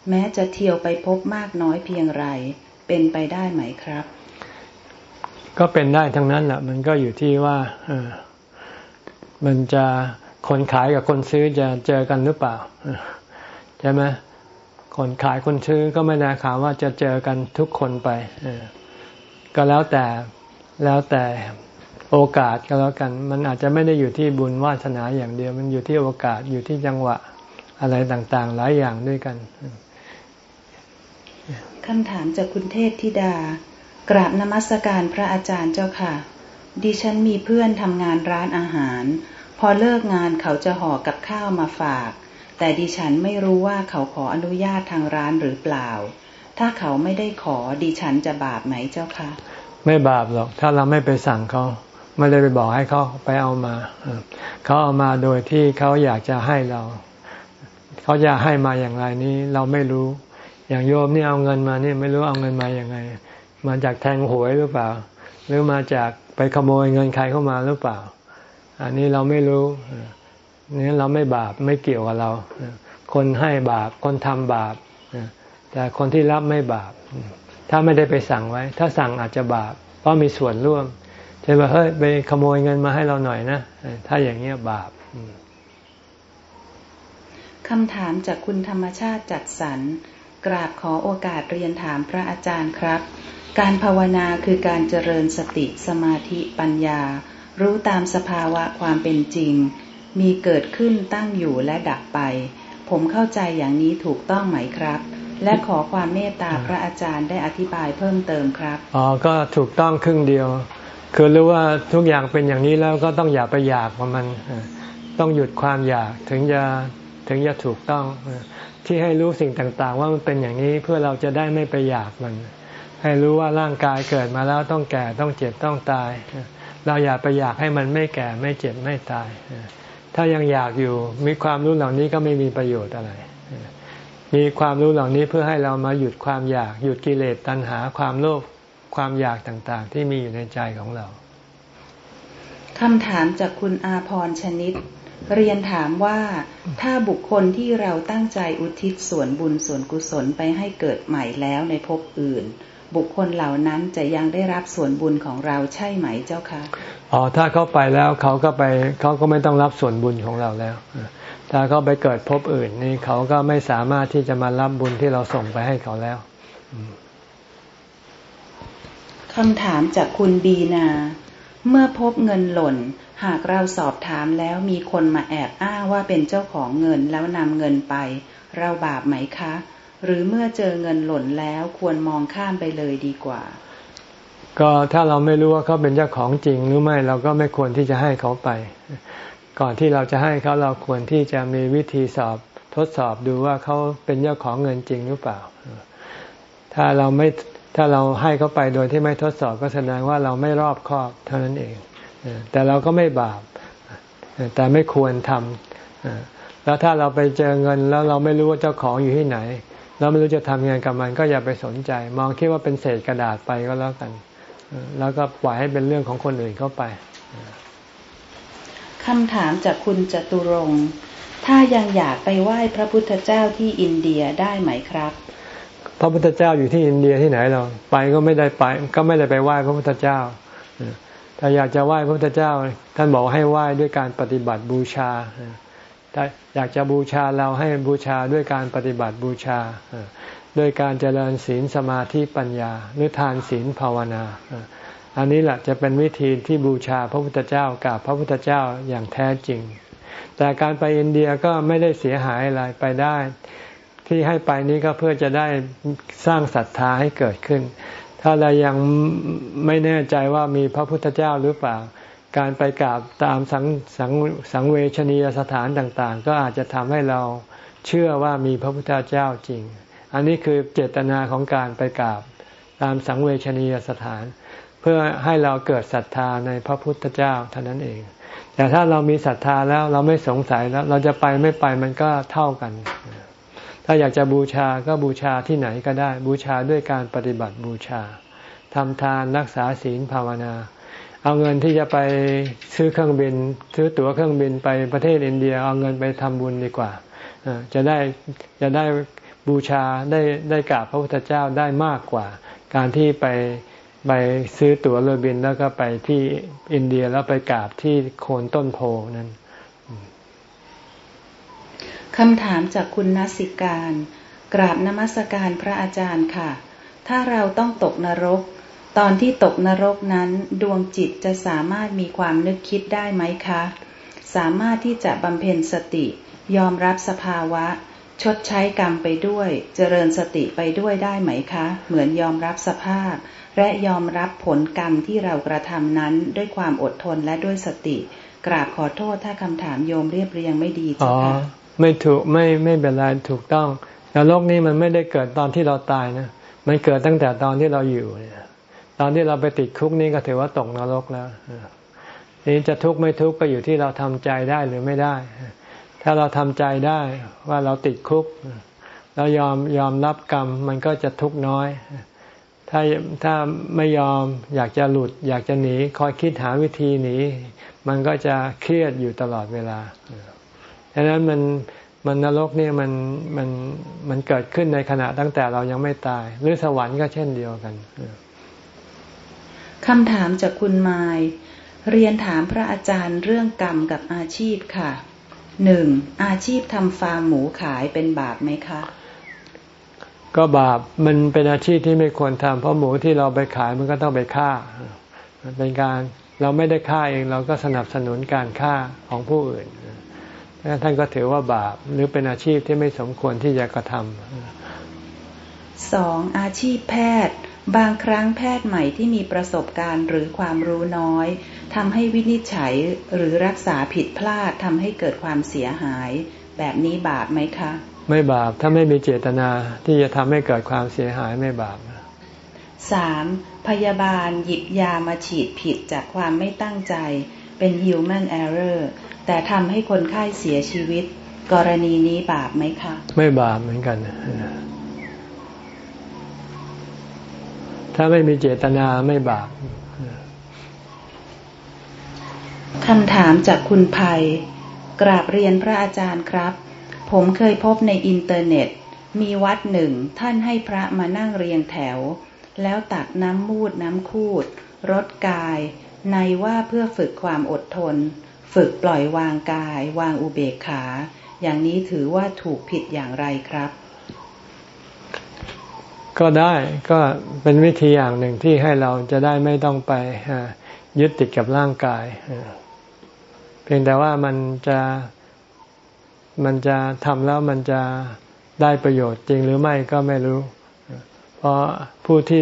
แม้จะเที่ยวไปพบมากน้อยเพียงไร เป็นไปได้ไหมครับ ก็เป็นได้ทั้งนั้นแหละมันก็อยู่ที่ว่า มันจะคนขายกับคนซื้อจะเจอกันหรือเปล่าใช่ไหมคนขายคนซื้อก็ไม่ได้ข่าวว่าจะเจอกันทุกคนไปก็แล้วแต่แล้วแต่โอกาสก็แล้วกัน มันอาจจะไม่ได้อยู่ที่บุญวาสนาอย่างเดียว มันอยู่ที่โอกาสอยู่ที่จังหวะอะไรต่างๆ หลายอย่างด้วยกันคำถามจากคุณเทพธิดากราบนมัสการพระอาจารย์เจ้าค่ะ ดิฉันมีเพื่อนทำงานร้านอาหาร พอเลิกงานเขาจะห่อกับข้าวมาฝาก แต่ดิฉันไม่รู้ว่าเขาขออนุญาตทางร้านหรือเปล่า ถ้าเขาไม่ได้ขอดิฉันจะบาปไหมเจ้าคะไม่บาปหรอก ถ้าเราไม่ไปสั่งเขาไม่ได้ไปบอกให้เขาไปเอามาเขาเอามาโดยที่เขาอยากจะให้เราเขาจะให้มาอย่างไรนี้เราไม่รู้ อย่างโยมนี่เอาเงินมานี่ไม่รู้เอาเงินมาอย่างไง มาจากแทงหวยหรือเปล่า หรือมาจาก ไปขโมยเงินใครเข้ามาหรือเปล่า อันนี้เราไม่รู้นี่เราไม่บาปไม่เกี่ยวกับเรา คนให้บาปคนทำบาปแต่คนที่รับไม่บาป ถ้าไม่ได้ไปสั่งไว้ ถ้าสั่งอาจจะบาป เพราะมีส่วนร่วมเช่นว่าเฮ้ยไปขโมยเงินมาให้เราหน่อยนะ ถ้าอย่างเงี้ยบาปคำถามจากคุณธรรมชาติจัดสรรกราบขอโอกาสเรียนถามพระอาจารย์ครับ การภาวนาคือการเจริญสติสมาธิปัญญา รู้ตามสภาวะความเป็นจริง มีเกิดขึ้นตั้งอยู่และดับไป ผมเข้าใจอย่างนี้ถูกต้องไหมครับ และขอความเมตตาพระอาจารย์ได้อธิบายเพิ่มเติมครับอ๋อก็ถูกต้องครึ่งเดียว คือรู้ว่าทุกอย่างเป็นอย่างนี้แล้วก็ต้องอย่าไปอยากมัน ต้องหยุดความอยากถึงจะถึงจะถูกต้องที่ให้รู้สิ่งต่างๆ ว่ามันเป็นอย่างนี้เพื่อเราจะได้ไม่ไปอยากมัน ให้รู้ว่าร่างกายเกิดมาแล้วต้องแก่ต้องเจ็บต้องตาย เราอย่าไปอยากให้มันไม่แก่ไม่เจ็บไม่ตาย ถ้ายังอยากอยู่มีความรู้เหล่านี้ก็ไม่มีประโยชน์อะไร มีความรู้เหล่านี้เพื่อให้เรามาหยุดความอยากหยุดกิเลสตัณหาความโลภความอยากต่างๆ ที่มีอยู่ในใจของเราคำถามจากคุณอาพรชนิด เรียนถามว่าถ้าบุคคลที่เราตั้งใจอุทิศส่วนบุญส่วนกุศลไปให้เกิดใหม่แล้วในภพอื่น บุคคลเหล่านั้นจะยังได้รับส่วนบุญของเราใช่ไหมเจ้าคะอ๋อถ้าเขาไปแล้วเขาก็ไปเขาก็ไม่ต้องรับส่วนบุญของเราแล้ว ถ้าเขาไปเกิดพบอื่นนี่เขาก็ไม่สามารถที่จะมารับบุญที่เราส่งไปให้เขาแล้วคำถามจากคุณบีนา เมื่อพบเงินหล่น หากเราสอบถามแล้วมีคนมาแอบอ้างว่าเป็นเจ้าของเงินแล้วนำเงินไป เราบาปไหมคะ หรือเมื่อเจอเงินหล่นแล้วควรมองข้ามไปเลยดีกว่า ก็ถ้าเราไม่รู้ว่าเขาเป็นเจ้าของจริงหรือไม่เราก็ไม่ควรที่จะให้เขาไป ก่อนที่เราจะให้เขาเราควรที่จะมีวิธีสอบทดสอบดูว่าเขาเป็นเจ้าของเงินจริงหรือเปล่า ถ้าเราไม่ถ้าเราให้เขาไปโดยที่ไม่ทดสอบก็แสดงว่าเราไม่รอบคอบเท่านั้นเอง แต่เราก็ไม่บาป แต่ไม่ควรทำแล้วถ้าเราไปเจอเงินแล้วเราไม่รู้ว่าเจ้าของอยู่ที่ไหน เราไม่รู้จะทำยังไงกับมันก็อย่าไปสนใจ มองคิดว่าเป็นเศษกระดาษไปก็แล้วกัน แล้วก็ปล่อยให้เป็นเรื่องของคนอื่นเข้าไปคำถามจากคุณจตุรงค์ถ้ายังอยากไปไหว้พระพุทธเจ้าที่อินเดียได้ไหมครับ พระพุทธเจ้าอยู่ที่อินเดียที่ไหนเราไปก็ไม่ได้ไป ก็ไม่ได้ไปไหว้พระพุทธเจ้าถ้าอยากจะไหว้พระพุทธเจ้า ท่านบอกให้ไหว้ด้วยการปฏิบัติบูชาถ้า อยากจะบูชาเราให้บูชาด้วยการปฏิบัติบูชาด้วยการเจริญศีลสมาธิปัญญาหรือทานศีลภาวนา อันนี้แหละจะเป็นวิธีที่บูชาพระพุทธเจ้ากับพระพุทธเจ้าอย่างแท้จริง แต่การไปอินเดียก็ไม่ได้เสียหายอะไรไปได้ ที่ให้ไปนี้ก็เพื่อจะได้สร้างศรัทธาให้เกิดขึ้น ถ้าเรายังไม่แน่ใจว่ามีพระพุทธเจ้าหรือเปล่า การไปกราบตามสังสังสังเวชนียสถานต่างๆ ก็อาจจะทำให้เราเชื่อว่ามีพระพุทธเจ้าจริง อันนี้คือเจตนาของการไปกราบตามสังเวชนียสถาน เพื่อให้เราเกิดศรัทธาในพระพุทธเจ้าเท่านั้นเอง แต่ถ้าเรามีศรัทธาแล้วเราไม่สงสัยแล้วเราจะไปไม่ไปมันก็เท่ากัน ถ้าอยากจะบูชาก็บูชาที่ไหนก็ได้ บูชาด้วยการปฏิบัติบูชาทำทานรักษาศีลภาวนา เอาเงินที่จะไปซื้อเครื่องบิน ซื้อตั๋วเครื่องบินไปประเทศอินเดีย เอาเงินไปทำบุญดีกว่าจะได้จะได้บูชาได้ได้กราบพระพุทธเจ้าได้มากกว่า การที่ไปไปซื้อตั๋วเรือบินแล้วก็ไปที่อินเดียแล้วไปกราบที่โคนต้นโพนั้นคำถามจากคุณนัสิการ กราบนมัสการพระอาจารย์ค่ะ ถ้าเราต้องตกนรก ตอนที่ตกนรกนั้น ดวงจิตจะสามารถมีความนึกคิดได้ไหมคะ สามารถที่จะบำเพ็ญสติ ยอมรับสภาวะ ชดใช้กรรมไปด้วย เจริญสติไปด้วยได้ไหมคะ เหมือนยอมรับสภาพ และยอมรับผลกรรมที่เรากระทำนั้นด้วยความอดทนและด้วยสติ กราบขอโทษถ้าคำถามโยมเรียบเรียงไม่ดีจ้ะค่ะไม่ถูกไม่ไม่เป็นไรถูกต้องนรกนี้มันไม่ได้เกิดตอนที่เราตายนะมันเกิดตั้งแต่ตอนที่เราอยู่เนี่ย ตอนที่เราไปติดคุกนี่ก็ถือว่าตกนรกแล้วนี่จะทุกข์ไม่ทุกข์ก็อยู่ที่เราทำใจได้หรือไม่ได้ ถ้าเราทำใจได้ว่าเราติดคุก เรายอมยอมรับกรรมมันก็จะทุกข์น้อย ถ้าถ้าไม่ยอมอยากจะหลุด อยากจะหนีคอยคิดหาวิธีหนีมันก็จะเครียดอยู่ตลอดเวลาดังนั้นมันมันนรกเนี่ยมันมันมันเกิดขึ้นในขณะตั้งแต่เรายังไม่ตาย หรือสวรรค์ก็เช่นเดียวกัน คำถามจากคุณไมาย เรียนถามพระอาจารย์เรื่องกรรมกับอาชีพค่ะหนึ่งอาชีพทำฟาร์มหมูขายเป็นบาปไหมคะ ก็บาปมันเป็นอาชีพที่ไม่ควรทำเพราะหมูที่เราไปขายมันก็ต้องไปฆ่า เป็นการเราไม่ได้ฆ่าเองเราก็สนับสนุนการฆ่าของผู้อื่นท่านก็ถือว่าบาปหรือเป็นอาชีพที่ไม่สมควรที่จะกระทำสองอาชีพแพทย์ บางครั้งแพทย์ใหม่ที่มีประสบการณ์หรือความรู้น้อยทำให้วินิจฉัยหรือรักษาผิดพลาดทำให้เกิดความเสียหาย แบบนี้บาปไหมคะ ไม่บาปถ้าไม่มีเจตนาที่จะทำให้เกิดความเสียหายไม่บาปสามพยาบาลหยิบยามาฉีดผิดจากความไม่ตั้งใจ เป็น human error แต่ทำให้คนไข้เสียชีวิต กรณีนี้บาปไหมคะ ไม่บาปเหมือนกัน ถ้าไม่มีเจตนาไม่บาปคำถามจากคุณภัย กราบเรียนพระอาจารย์ครับ ผมเคยพบในอินเทอร์เน็ต มีวัดหนึ่งท่านให้พระมานั่งเรียงแถว แล้วตักน้ำมูดน้ำคูดรดกาย ในว่าเพื่อฝึกความอดทน ฝึกปล่อยวางกาย วางอุเบกขา อย่างนี้ถือว่าถูกผิดอย่างไรครับ ก็ได้ก็เป็นวิธีอย่างหนึ่งที่ให้เราจะได้ไม่ต้องไปยึดติดกับร่างกาย เพียงแต่ว่ามันจะมันจะทำแล้วมันจะได้ประโยชน์จริงหรือไม่ก็ไม่รู้ เพราะผู้ที่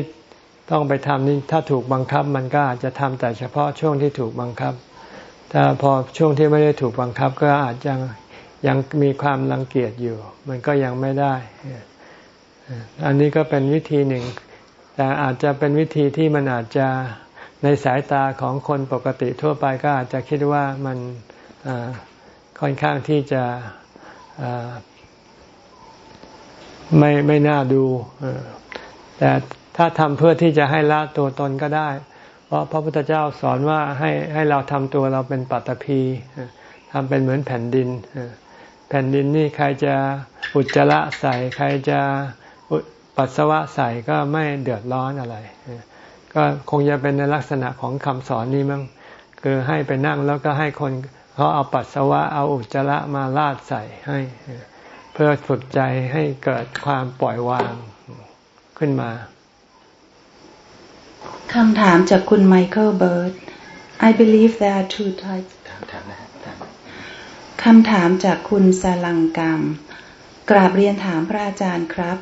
ต้องไปทำนี่ถ้าถูกบังคับ มันก็อาจจะทำแต่เฉพาะช่วงที่ถูกบังคับ ถ้าพอช่วงที่ไม่ได้ถูกบังคับ ก็อาจจะยังมีความรังเกียจอยู่ มันก็ยังไม่ได้ อันนี้ก็เป็นวิธีหนึ่ง แต่อาจจะเป็นวิธีที่มันอาจจะในสายตาของคนปกติทั่วไปก็อาจจะคิดว่ามันค่อนข้างที่จะไม่ไม่น่าดูแต่ถ้าทำเพื่อที่จะให้ละตัวตนก็ได้ เพราะพระพุทธเจ้าสอนว่าให้ให้เราทำตัวเราเป็นปัตตภีทำเป็นเหมือนแผ่นดิน แผ่นดินนี่ใครจะอุจจาระใส่ใครจะ ปัสสาวะใส่ก็ไม่เดือดร้อนอะไร ก็คงจะเป็นในลักษณะของคำสอนนี้มั้งคือให้ไปนั่งแล้วก็ให้คนเขาเอาปัสสาวะเอาอุจจาระมาลาดใส่ให้ เพื่อฝึกใจให้เกิดความปล่อยวางขึ้นมาคำถามจากคุณไมเคิลเบิร์ด I believe there are two types คำถามจากคุณสลังกรรม กราบเรียนถามพระอาจารย์ครับ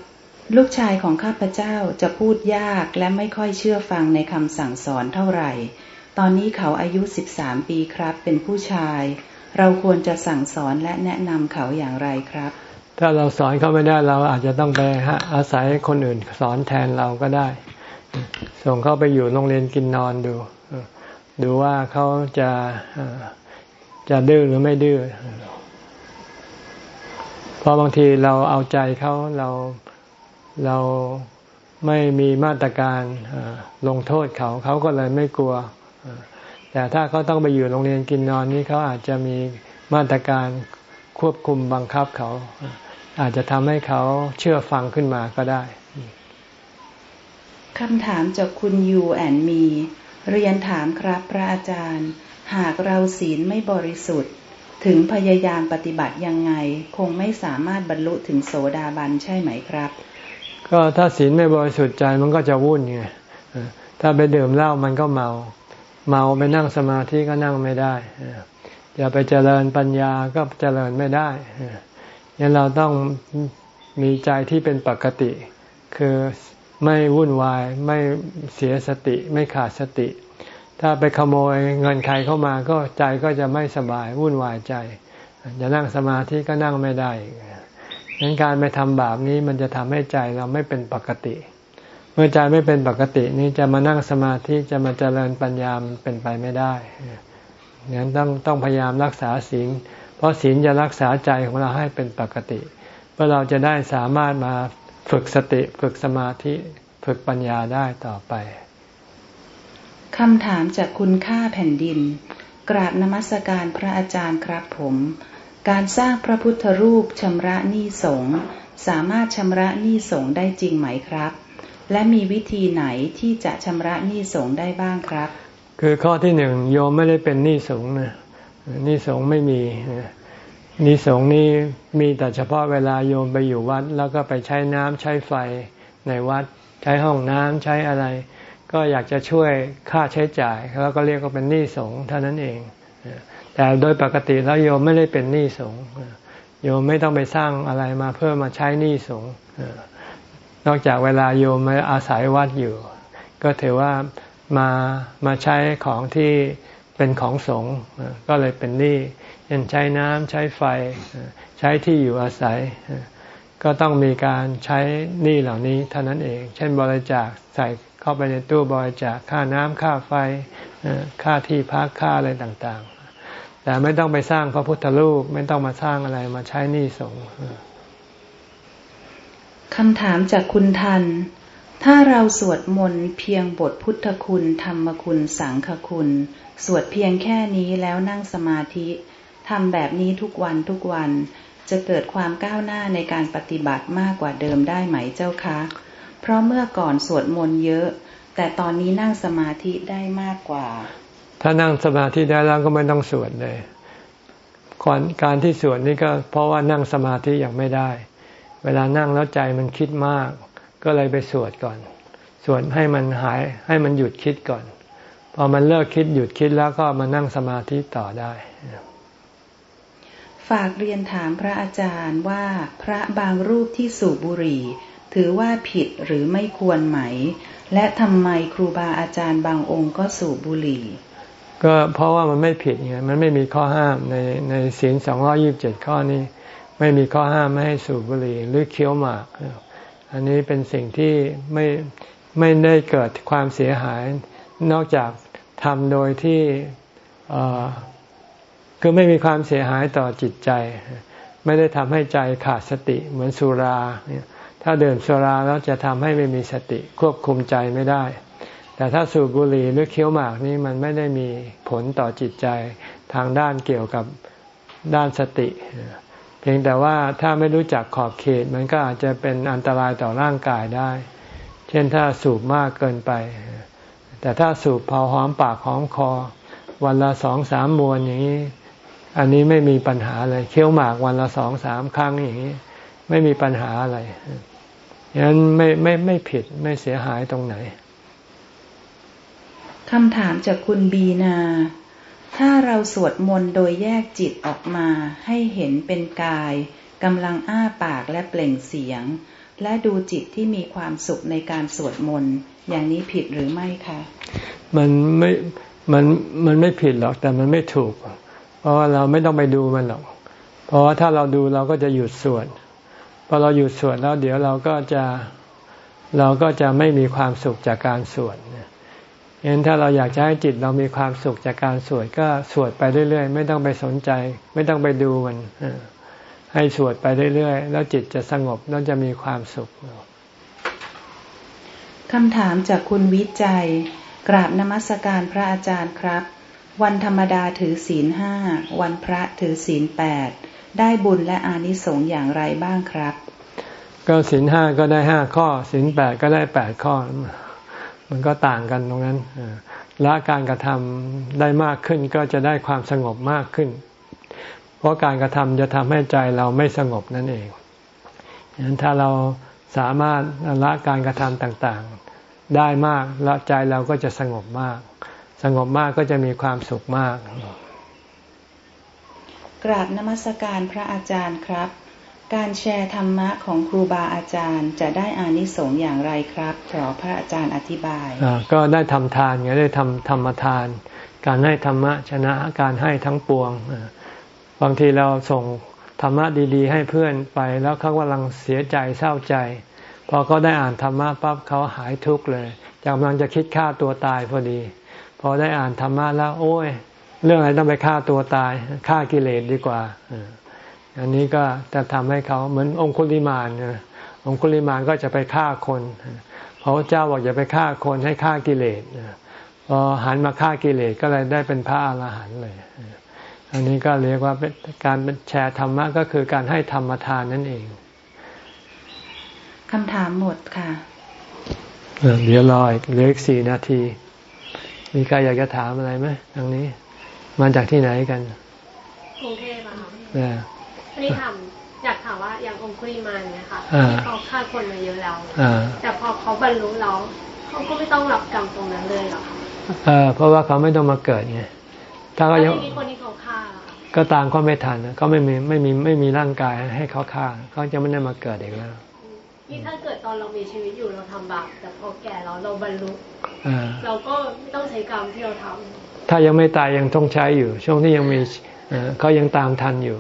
ลูกชายของข้าพเจ้าจะพูดยากและไม่ค่อยเชื่อฟังในคำสั่งสอนเท่าไหร่ ตอนนี้เขาอายุ 13 ปีครับ เป็นผู้ชาย เราควรจะสั่งสอนและแนะนำเขาอย่างไรครับ ถ้าเราสอนเขาไม่ได้เราอาจจะต้องไปอาศัยคนอื่นสอนแทนเราก็ได้ ส่งเขาไปอยู่โรงเรียนกินนอนดู ดูว่าเขาจะจะดื้อหรือไม่ดื้อ เพราะบางทีเราเอาใจเขาเรา เราไม่มีมาตรการลงโทษเขาเขาก็เลยไม่กลัว แต่ถ้าเขาต้องไปอยู่โรงเรียนกินนอนนี้เขาอาจจะมีมาตรการควบคุมบังคับเขา อาจจะทำให้เขาเชื่อฟังขึ้นมาก็ได้คำถามจากคุณยูแอนมี เรียนถามครับพระอาจารย์ หากเราศีลไม่บริสุทธิ์ ถึงพยายามปฏิบัติยังไง คงไม่สามารถบรรลุถึงโสดาบันใช่ไหมครับ ก็ถ้าศีลไม่บริสุทธิ์ใจมันก็จะวุ่นไงถ้าไปดื่มเหล้ามันก็เมา เมาไปนั่งสมาธิก็นั่งไม่ได้จะไปเจริญปัญญาก็เจริญไม่ได้ยันเราต้องมีใจที่เป็นปกติ คือไม่วุ่นวายไม่เสียสติไม่ขาดสติ ถ้าไปขโมยเงินใครเข้ามาก็ใจก็จะไม่สบายวุ่นวายใจ จะนั่งสมาธิก็นั่งไม่ได้ งั้นการไปทำบาปนี้มันจะทำให้ใจเราไม่เป็นปกติ เมื่อใจไม่เป็นปกตินี้จะมานั่งสมาธิจะมาเจริญปัญญามเป็นไปไม่ได้งั้นต้องต้องพยายามรักษาศีล เพราะศีลจะรักษาใจของเราให้เป็นปกติ เพื่อเราจะได้สามารถมาฝึกสติฝึกสมาธิฝึกปัญญาได้ต่อไปคำถามจากคุณค่าแผ่นดิน กราบนมัสการพระอาจารย์ครับผม การสร้างพระพุทธรูปชำระหนี้สงสามารถชำระหนี้สงได้จริงไหมครับ และมีวิธีไหนที่จะชำระหนี้สงได้บ้างครับ คือข้อที่หนึ่งโยมไม่ได้เป็นหนี้สงนะหนี้สงไม่มีหนิสงนี้มีแต่เฉพาะเวลาโยมไปอยู่วัด แล้วก็ไปใช้น้ำใช้ไฟในวัด ใช้ห้องน้ำใช้อะไร ก็อยากจะช่วยค่าใช้จ่ายแล้วก็เรียกว่าเป็นหนี้สงเท่านั้นเอง แต่โดยปกติแล้วโยมไม่ได้เป็นหนี้สงโยมไม่ต้องไปสร้างอะไรมาเพื่อมาใช้หนี้สงนอกจากเวลาโยมมาอาศัยวัดอยู่ ก็ถือว่ามามาใช้ของที่เป็นของสงก็เลยเป็นหนี้เช่นใช้น้ำใช้ไฟใช้ที่อยู่อาศัย ก็ต้องมีการใช้หนี้เหล่านี้เท่านั้นเอง เช่นบริจาคใส่เข้าไปในตู้บริจาคค่าน้ำค่าไฟค่าที่พักค่าอะไรต่างๆ แต่ไม่ต้องไปสร้างพระพุทธรูป ไม่ต้องมาสร้างอะไรมาใช้หนี้สงคำถามจากคุณทัน ถ้าเราสวดมนต์เพียงบทพุทธคุณ ธรรมคุณ สังฆคุณ สวดเพียงแค่นี้แล้วนั่งสมาธิทำแบบนี้ทุกวันทุกวัน จะเกิดความก้าวหน้าในการปฏิบัติมากกว่าเดิมได้ไหมเจ้าคะ เพราะเมื่อก่อนสวดมนต์เยอะ แต่ตอนนี้นั่งสมาธิได้มากกว่า ถ้านั่งสมาธิได้แล้วก็ไม่ต้องสวดเลยการที่สวดนี่ก็เพราะว่านั่งสมาธิยังไม่ได้ เวลานั่งแล้วใจมันคิดมาก ก็เลยไปสวดก่อน สวดให้มันหายให้มันหยุดคิดก่อน พอมันเลิกคิดหยุดคิดแล้วก็มานั่งสมาธิต่อได้ ฝากเรียนถามพระอาจารย์ว่าพระบางรูปที่สูบบุหรี่ ถือว่าผิดหรือไม่ควรไหม และทำไมครูบาอาจารย์บางองค์ก็สูบบุหรี่ ก็เพราะว่ามันไม่ผิดไงมันไม่มีข้อห้ามในในศีลสองร้อยิบเจ็ดข้อนี้ ไม่มีข้อห้ามไม่ให้สูบบุหรี่หรือเคี้ยวหมาก อันนี้เป็นสิ่งที่ไม่ไม่ได้เกิดความเสียหาย นอกจากทำโดยที่คือไม่มีความเสียหายต่อจิตใจ ไม่ได้ทำให้ใจขาดสติเหมือนสุรา ถ้าเดินสุราแล้วจะทำให้ไม่มีสติควบคุมใจไม่ได้ แต่ถ้าสูบบุหรี่หรือเคี้ยวหมากนี่มันไม่ได้มีผลต่อจิตใจทางด้านเกี่ยวกับด้านสติ เพียงแต่ว่าถ้าไม่รู้จักขอบเขตมันก็อาจจะเป็นอันตรายต่อร่างกายได้ เช่นถ้าสูบมากเกินไป แต่ถ้าสูบพอหอมปากหอมคอ วันละสองสามมวนอย่างนี้ อันนี้ไม่มีปัญหาเลยเคี้ยวหมากวันละสองสามครั้งอย่างนี้ ไม่มีปัญหาอะไรฉะนั้นไม่ไม่ไม่ผิดไม่เสียหายตรงไหน คำถามจากคุณบีนา ถ้าเราสวดมนต์โดยแยกจิตออกมาให้เห็นเป็นกายกำลังอ้าปากและเปล่งเสียง และดูจิตที่มีความสุขในการสวดมนต์อย่างนี้ผิดหรือไม่คะ มันไม่ มัน มันไม่ผิดหรอกแต่มันไม่ถูก เพราะว่าเราไม่ต้องไปดูมันหรอก เพราะว่าถ้าเราดูเราก็จะหยุดสวด พอเราหยุดสวดแล้วเดี๋ยวเราก็จะ เราก็จะไม่มีความสุขจากการสวดเห็นถ้าเราอยากจะให้จิตเรามีความสุขจากการสวดก็สวดไปเรื่อย ๆ ไม่ต้องไปสนใจ ไม่ต้องไปดูมัน ให้สวดไปเรื่อย ๆ แล้วจิตจะสงบแล้วจะมีความสุขคำถามจากคุณวิจัย กราบนมัสการพระอาจารย์ครับ วันธรรมดาถือศีลห้าวันพระถือศีลแปดได้บุญและอานิสงส์อย่างไรบ้างครับ ก็ศีลห้าก็ได้ห้าข้อศีลแปดก็ได้แปดข้อ มันก็ต่างกันตรงนั้นละการกระทำได้มากขึ้นก็จะได้ความสงบมากขึ้น เพราะการกระทำจะทำให้ใจเราไม่สงบนั่นเองฉะนั้นถ้าเราสามารถละการกระทำต่างๆ ได้มากละใจเราก็จะสงบมาก สงบมากก็จะมีความสุขมาก กราบนมัสการพระอาจารย์ครับ การแชร์ธรรมะของครูบาอาจารย์จะได้อานิสงส์อย่างไรครับขอพระอาจารย์อธิบาย ก็ได้ทำทานไงได้ทำธรรมทาน การให้ธรรมะชนะการให้ทั้งปวง บางทีเราส่งธรรมะดีๆ ให้เพื่อนไปแล้วเขากำลังเสียใจเศร้าใจ พอเขาได้อ่านธรรมะปั๊บเขาหายทุกข์เลยกำลังจะคิดฆ่าตัวตายพอดี พอได้อ่านธรรมะแล้ว โอ้ย เรื่องอะไรต้องไปฆ่าตัวตายฆ่ากิเลสดีกว่า อันนี้ก็จะทำให้เขาเหมือนองคุลิมานนะองคุลิมานก็จะไปฆ่าคนพระเจ้าบอกอย่าไปฆ่าคนให้ฆ่ากิเลสพอหันมาฆ่ากิเลสก็เลยได้เป็นพระอรหันต์เลย อันนี้ก็เรียกว่าเป็นการแชร์ธรรมะก็คือการให้ธรรมทานนั่นเองคำถามหมดค่ะเดี๋ยวรออีกเหลืออีกสี่นาที มีใครอยากจะถามอะไรไหมทางนี้ มาจากที่ไหนกันกรุงเทพค่ะ อันนี้ถามอยากถามว่าอย่างองคุริมาเนี่ยค่ะที่เขาฆ่าคนมาเยอะแล้วแต่พอเขาบรรลุแล้วเขาก็ไม่ต้องรับกรรมตรงนั้นเลยหรอคะเออเพราะว่าเขาไม่ต้องมาเกิดไงถ้าเขายังคนที่เขาฆ่าก็ตามก็ไม่ทันเขาไม่มีไม่มีไม่มีร่างกายให้เขาฆ่าเขาจะไม่ได้มาเกิดอีกแล้วนี่ถ้าเกิดตอนเรามีชีวิตอยู่เราทำบาปแต่พอแก่เราเราบรรลุเราก็ไม่ต้องใช้กรรมที่เราทำถ้ายังไม่ตายยังต้องใช้อยู่ ช่วงที่ยังมีเขายังตามทันอยู่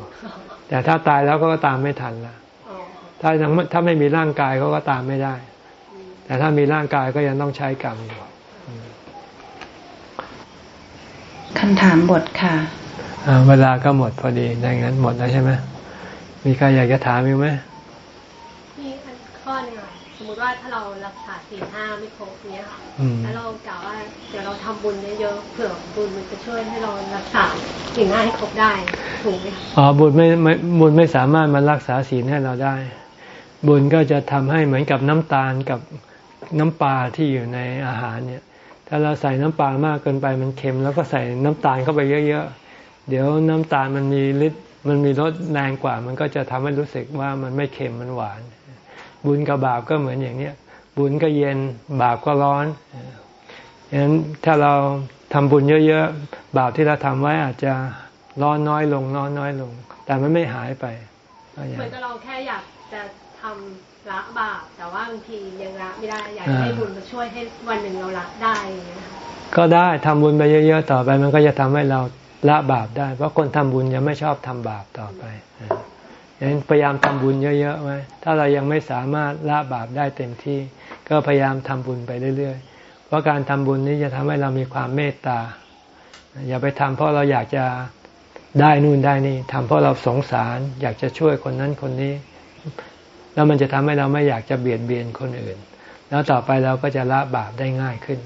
แต่ถ้าตายแล้วก็ตามไม่ทันละถ้ายังถ้าไม่มีร่างกายเขาก็ตามไม่ได้ แต่ถ้ามีร่างกายก็ยังต้องใช้กรรมอยู่คำถามบทค่ะเวลาก็หมดพอดีดังนั้นหมดแล้วใช่ไหมมีใครอยากจะถามอีกไหมมีข้อหนึ่งสมม ติว่าถ้าเรารักษาสี่ห้าไม่ครบเนี้ยค่ะแล้วเรากล่าวว่าเดี๋ยวเราทำบุญเยอะๆเผื่อบุญมันจะช่วยให้เรารักษาสี่ห้าให้ครบได้ถูกไหมอ๋อบุญไม่ไม่บุญไม่สามารถมารักษาศีลให้เราได้ บุญก็จะทำให้เหมือนกับน้ำตาลกับน้ำปลาที่อยู่ในอาหารเนี่ย ถ้าเราใส่น้ำปลามากเกินไปมันเค็ม แล้วก็ใส่น้ำตาลเข้าไปเยอะๆ เดี๋ยวน้ำตาลมันมีฤทธิ์มันมีรสแรงกว่า มันก็จะทำให้รู้สึกว่ามันไม่เค็มมันหวาน บุญกับบาปก็เหมือนอย่างเนี้ยบุญก็เย็นบาปก็ร้อนฉะนั้นถ้าเราทำบุญเยอะๆ บาปที่เราทำไว้อาจจะร้อนน้อยลงร้อนน้อยลง แต่มันไม่หายไปเหมือนกับเราแค่อยากจะทำละบาปแต่ว่าบางทียังละไม่ได้อยากให้บุญมาช่วยให้วันหนึ่งเราละได้ก็ได้ทำบุญไปเยอะๆต่อไป มันก็จะทำให้เราละบาปได้ เพราะคนทำบุญยังไม่ชอบทำบาปต่อไป ฉะนั้นพยายามทำบุญเยอะๆไว้ถ้าเรายังไม่สามารถละบาปได้เต็มที่ ก็พยายามทำบุญไปเรื่อยๆ เพราะการทำบุญนี้จะทำให้เรามีความเมตตา อย่าไปทำเพราะเราอยากจะได้นู่นได้นี่ทำเพราะเราสงสาร อยากจะช่วยคนนั้นคนนี้ แล้วมันจะทำให้เราไม่อยากจะเบียดเบียนคนอื่น แล้วต่อไปเราก็จะละบาปได้ง่ายขึ้น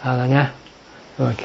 เอาแล้วนะ โอเค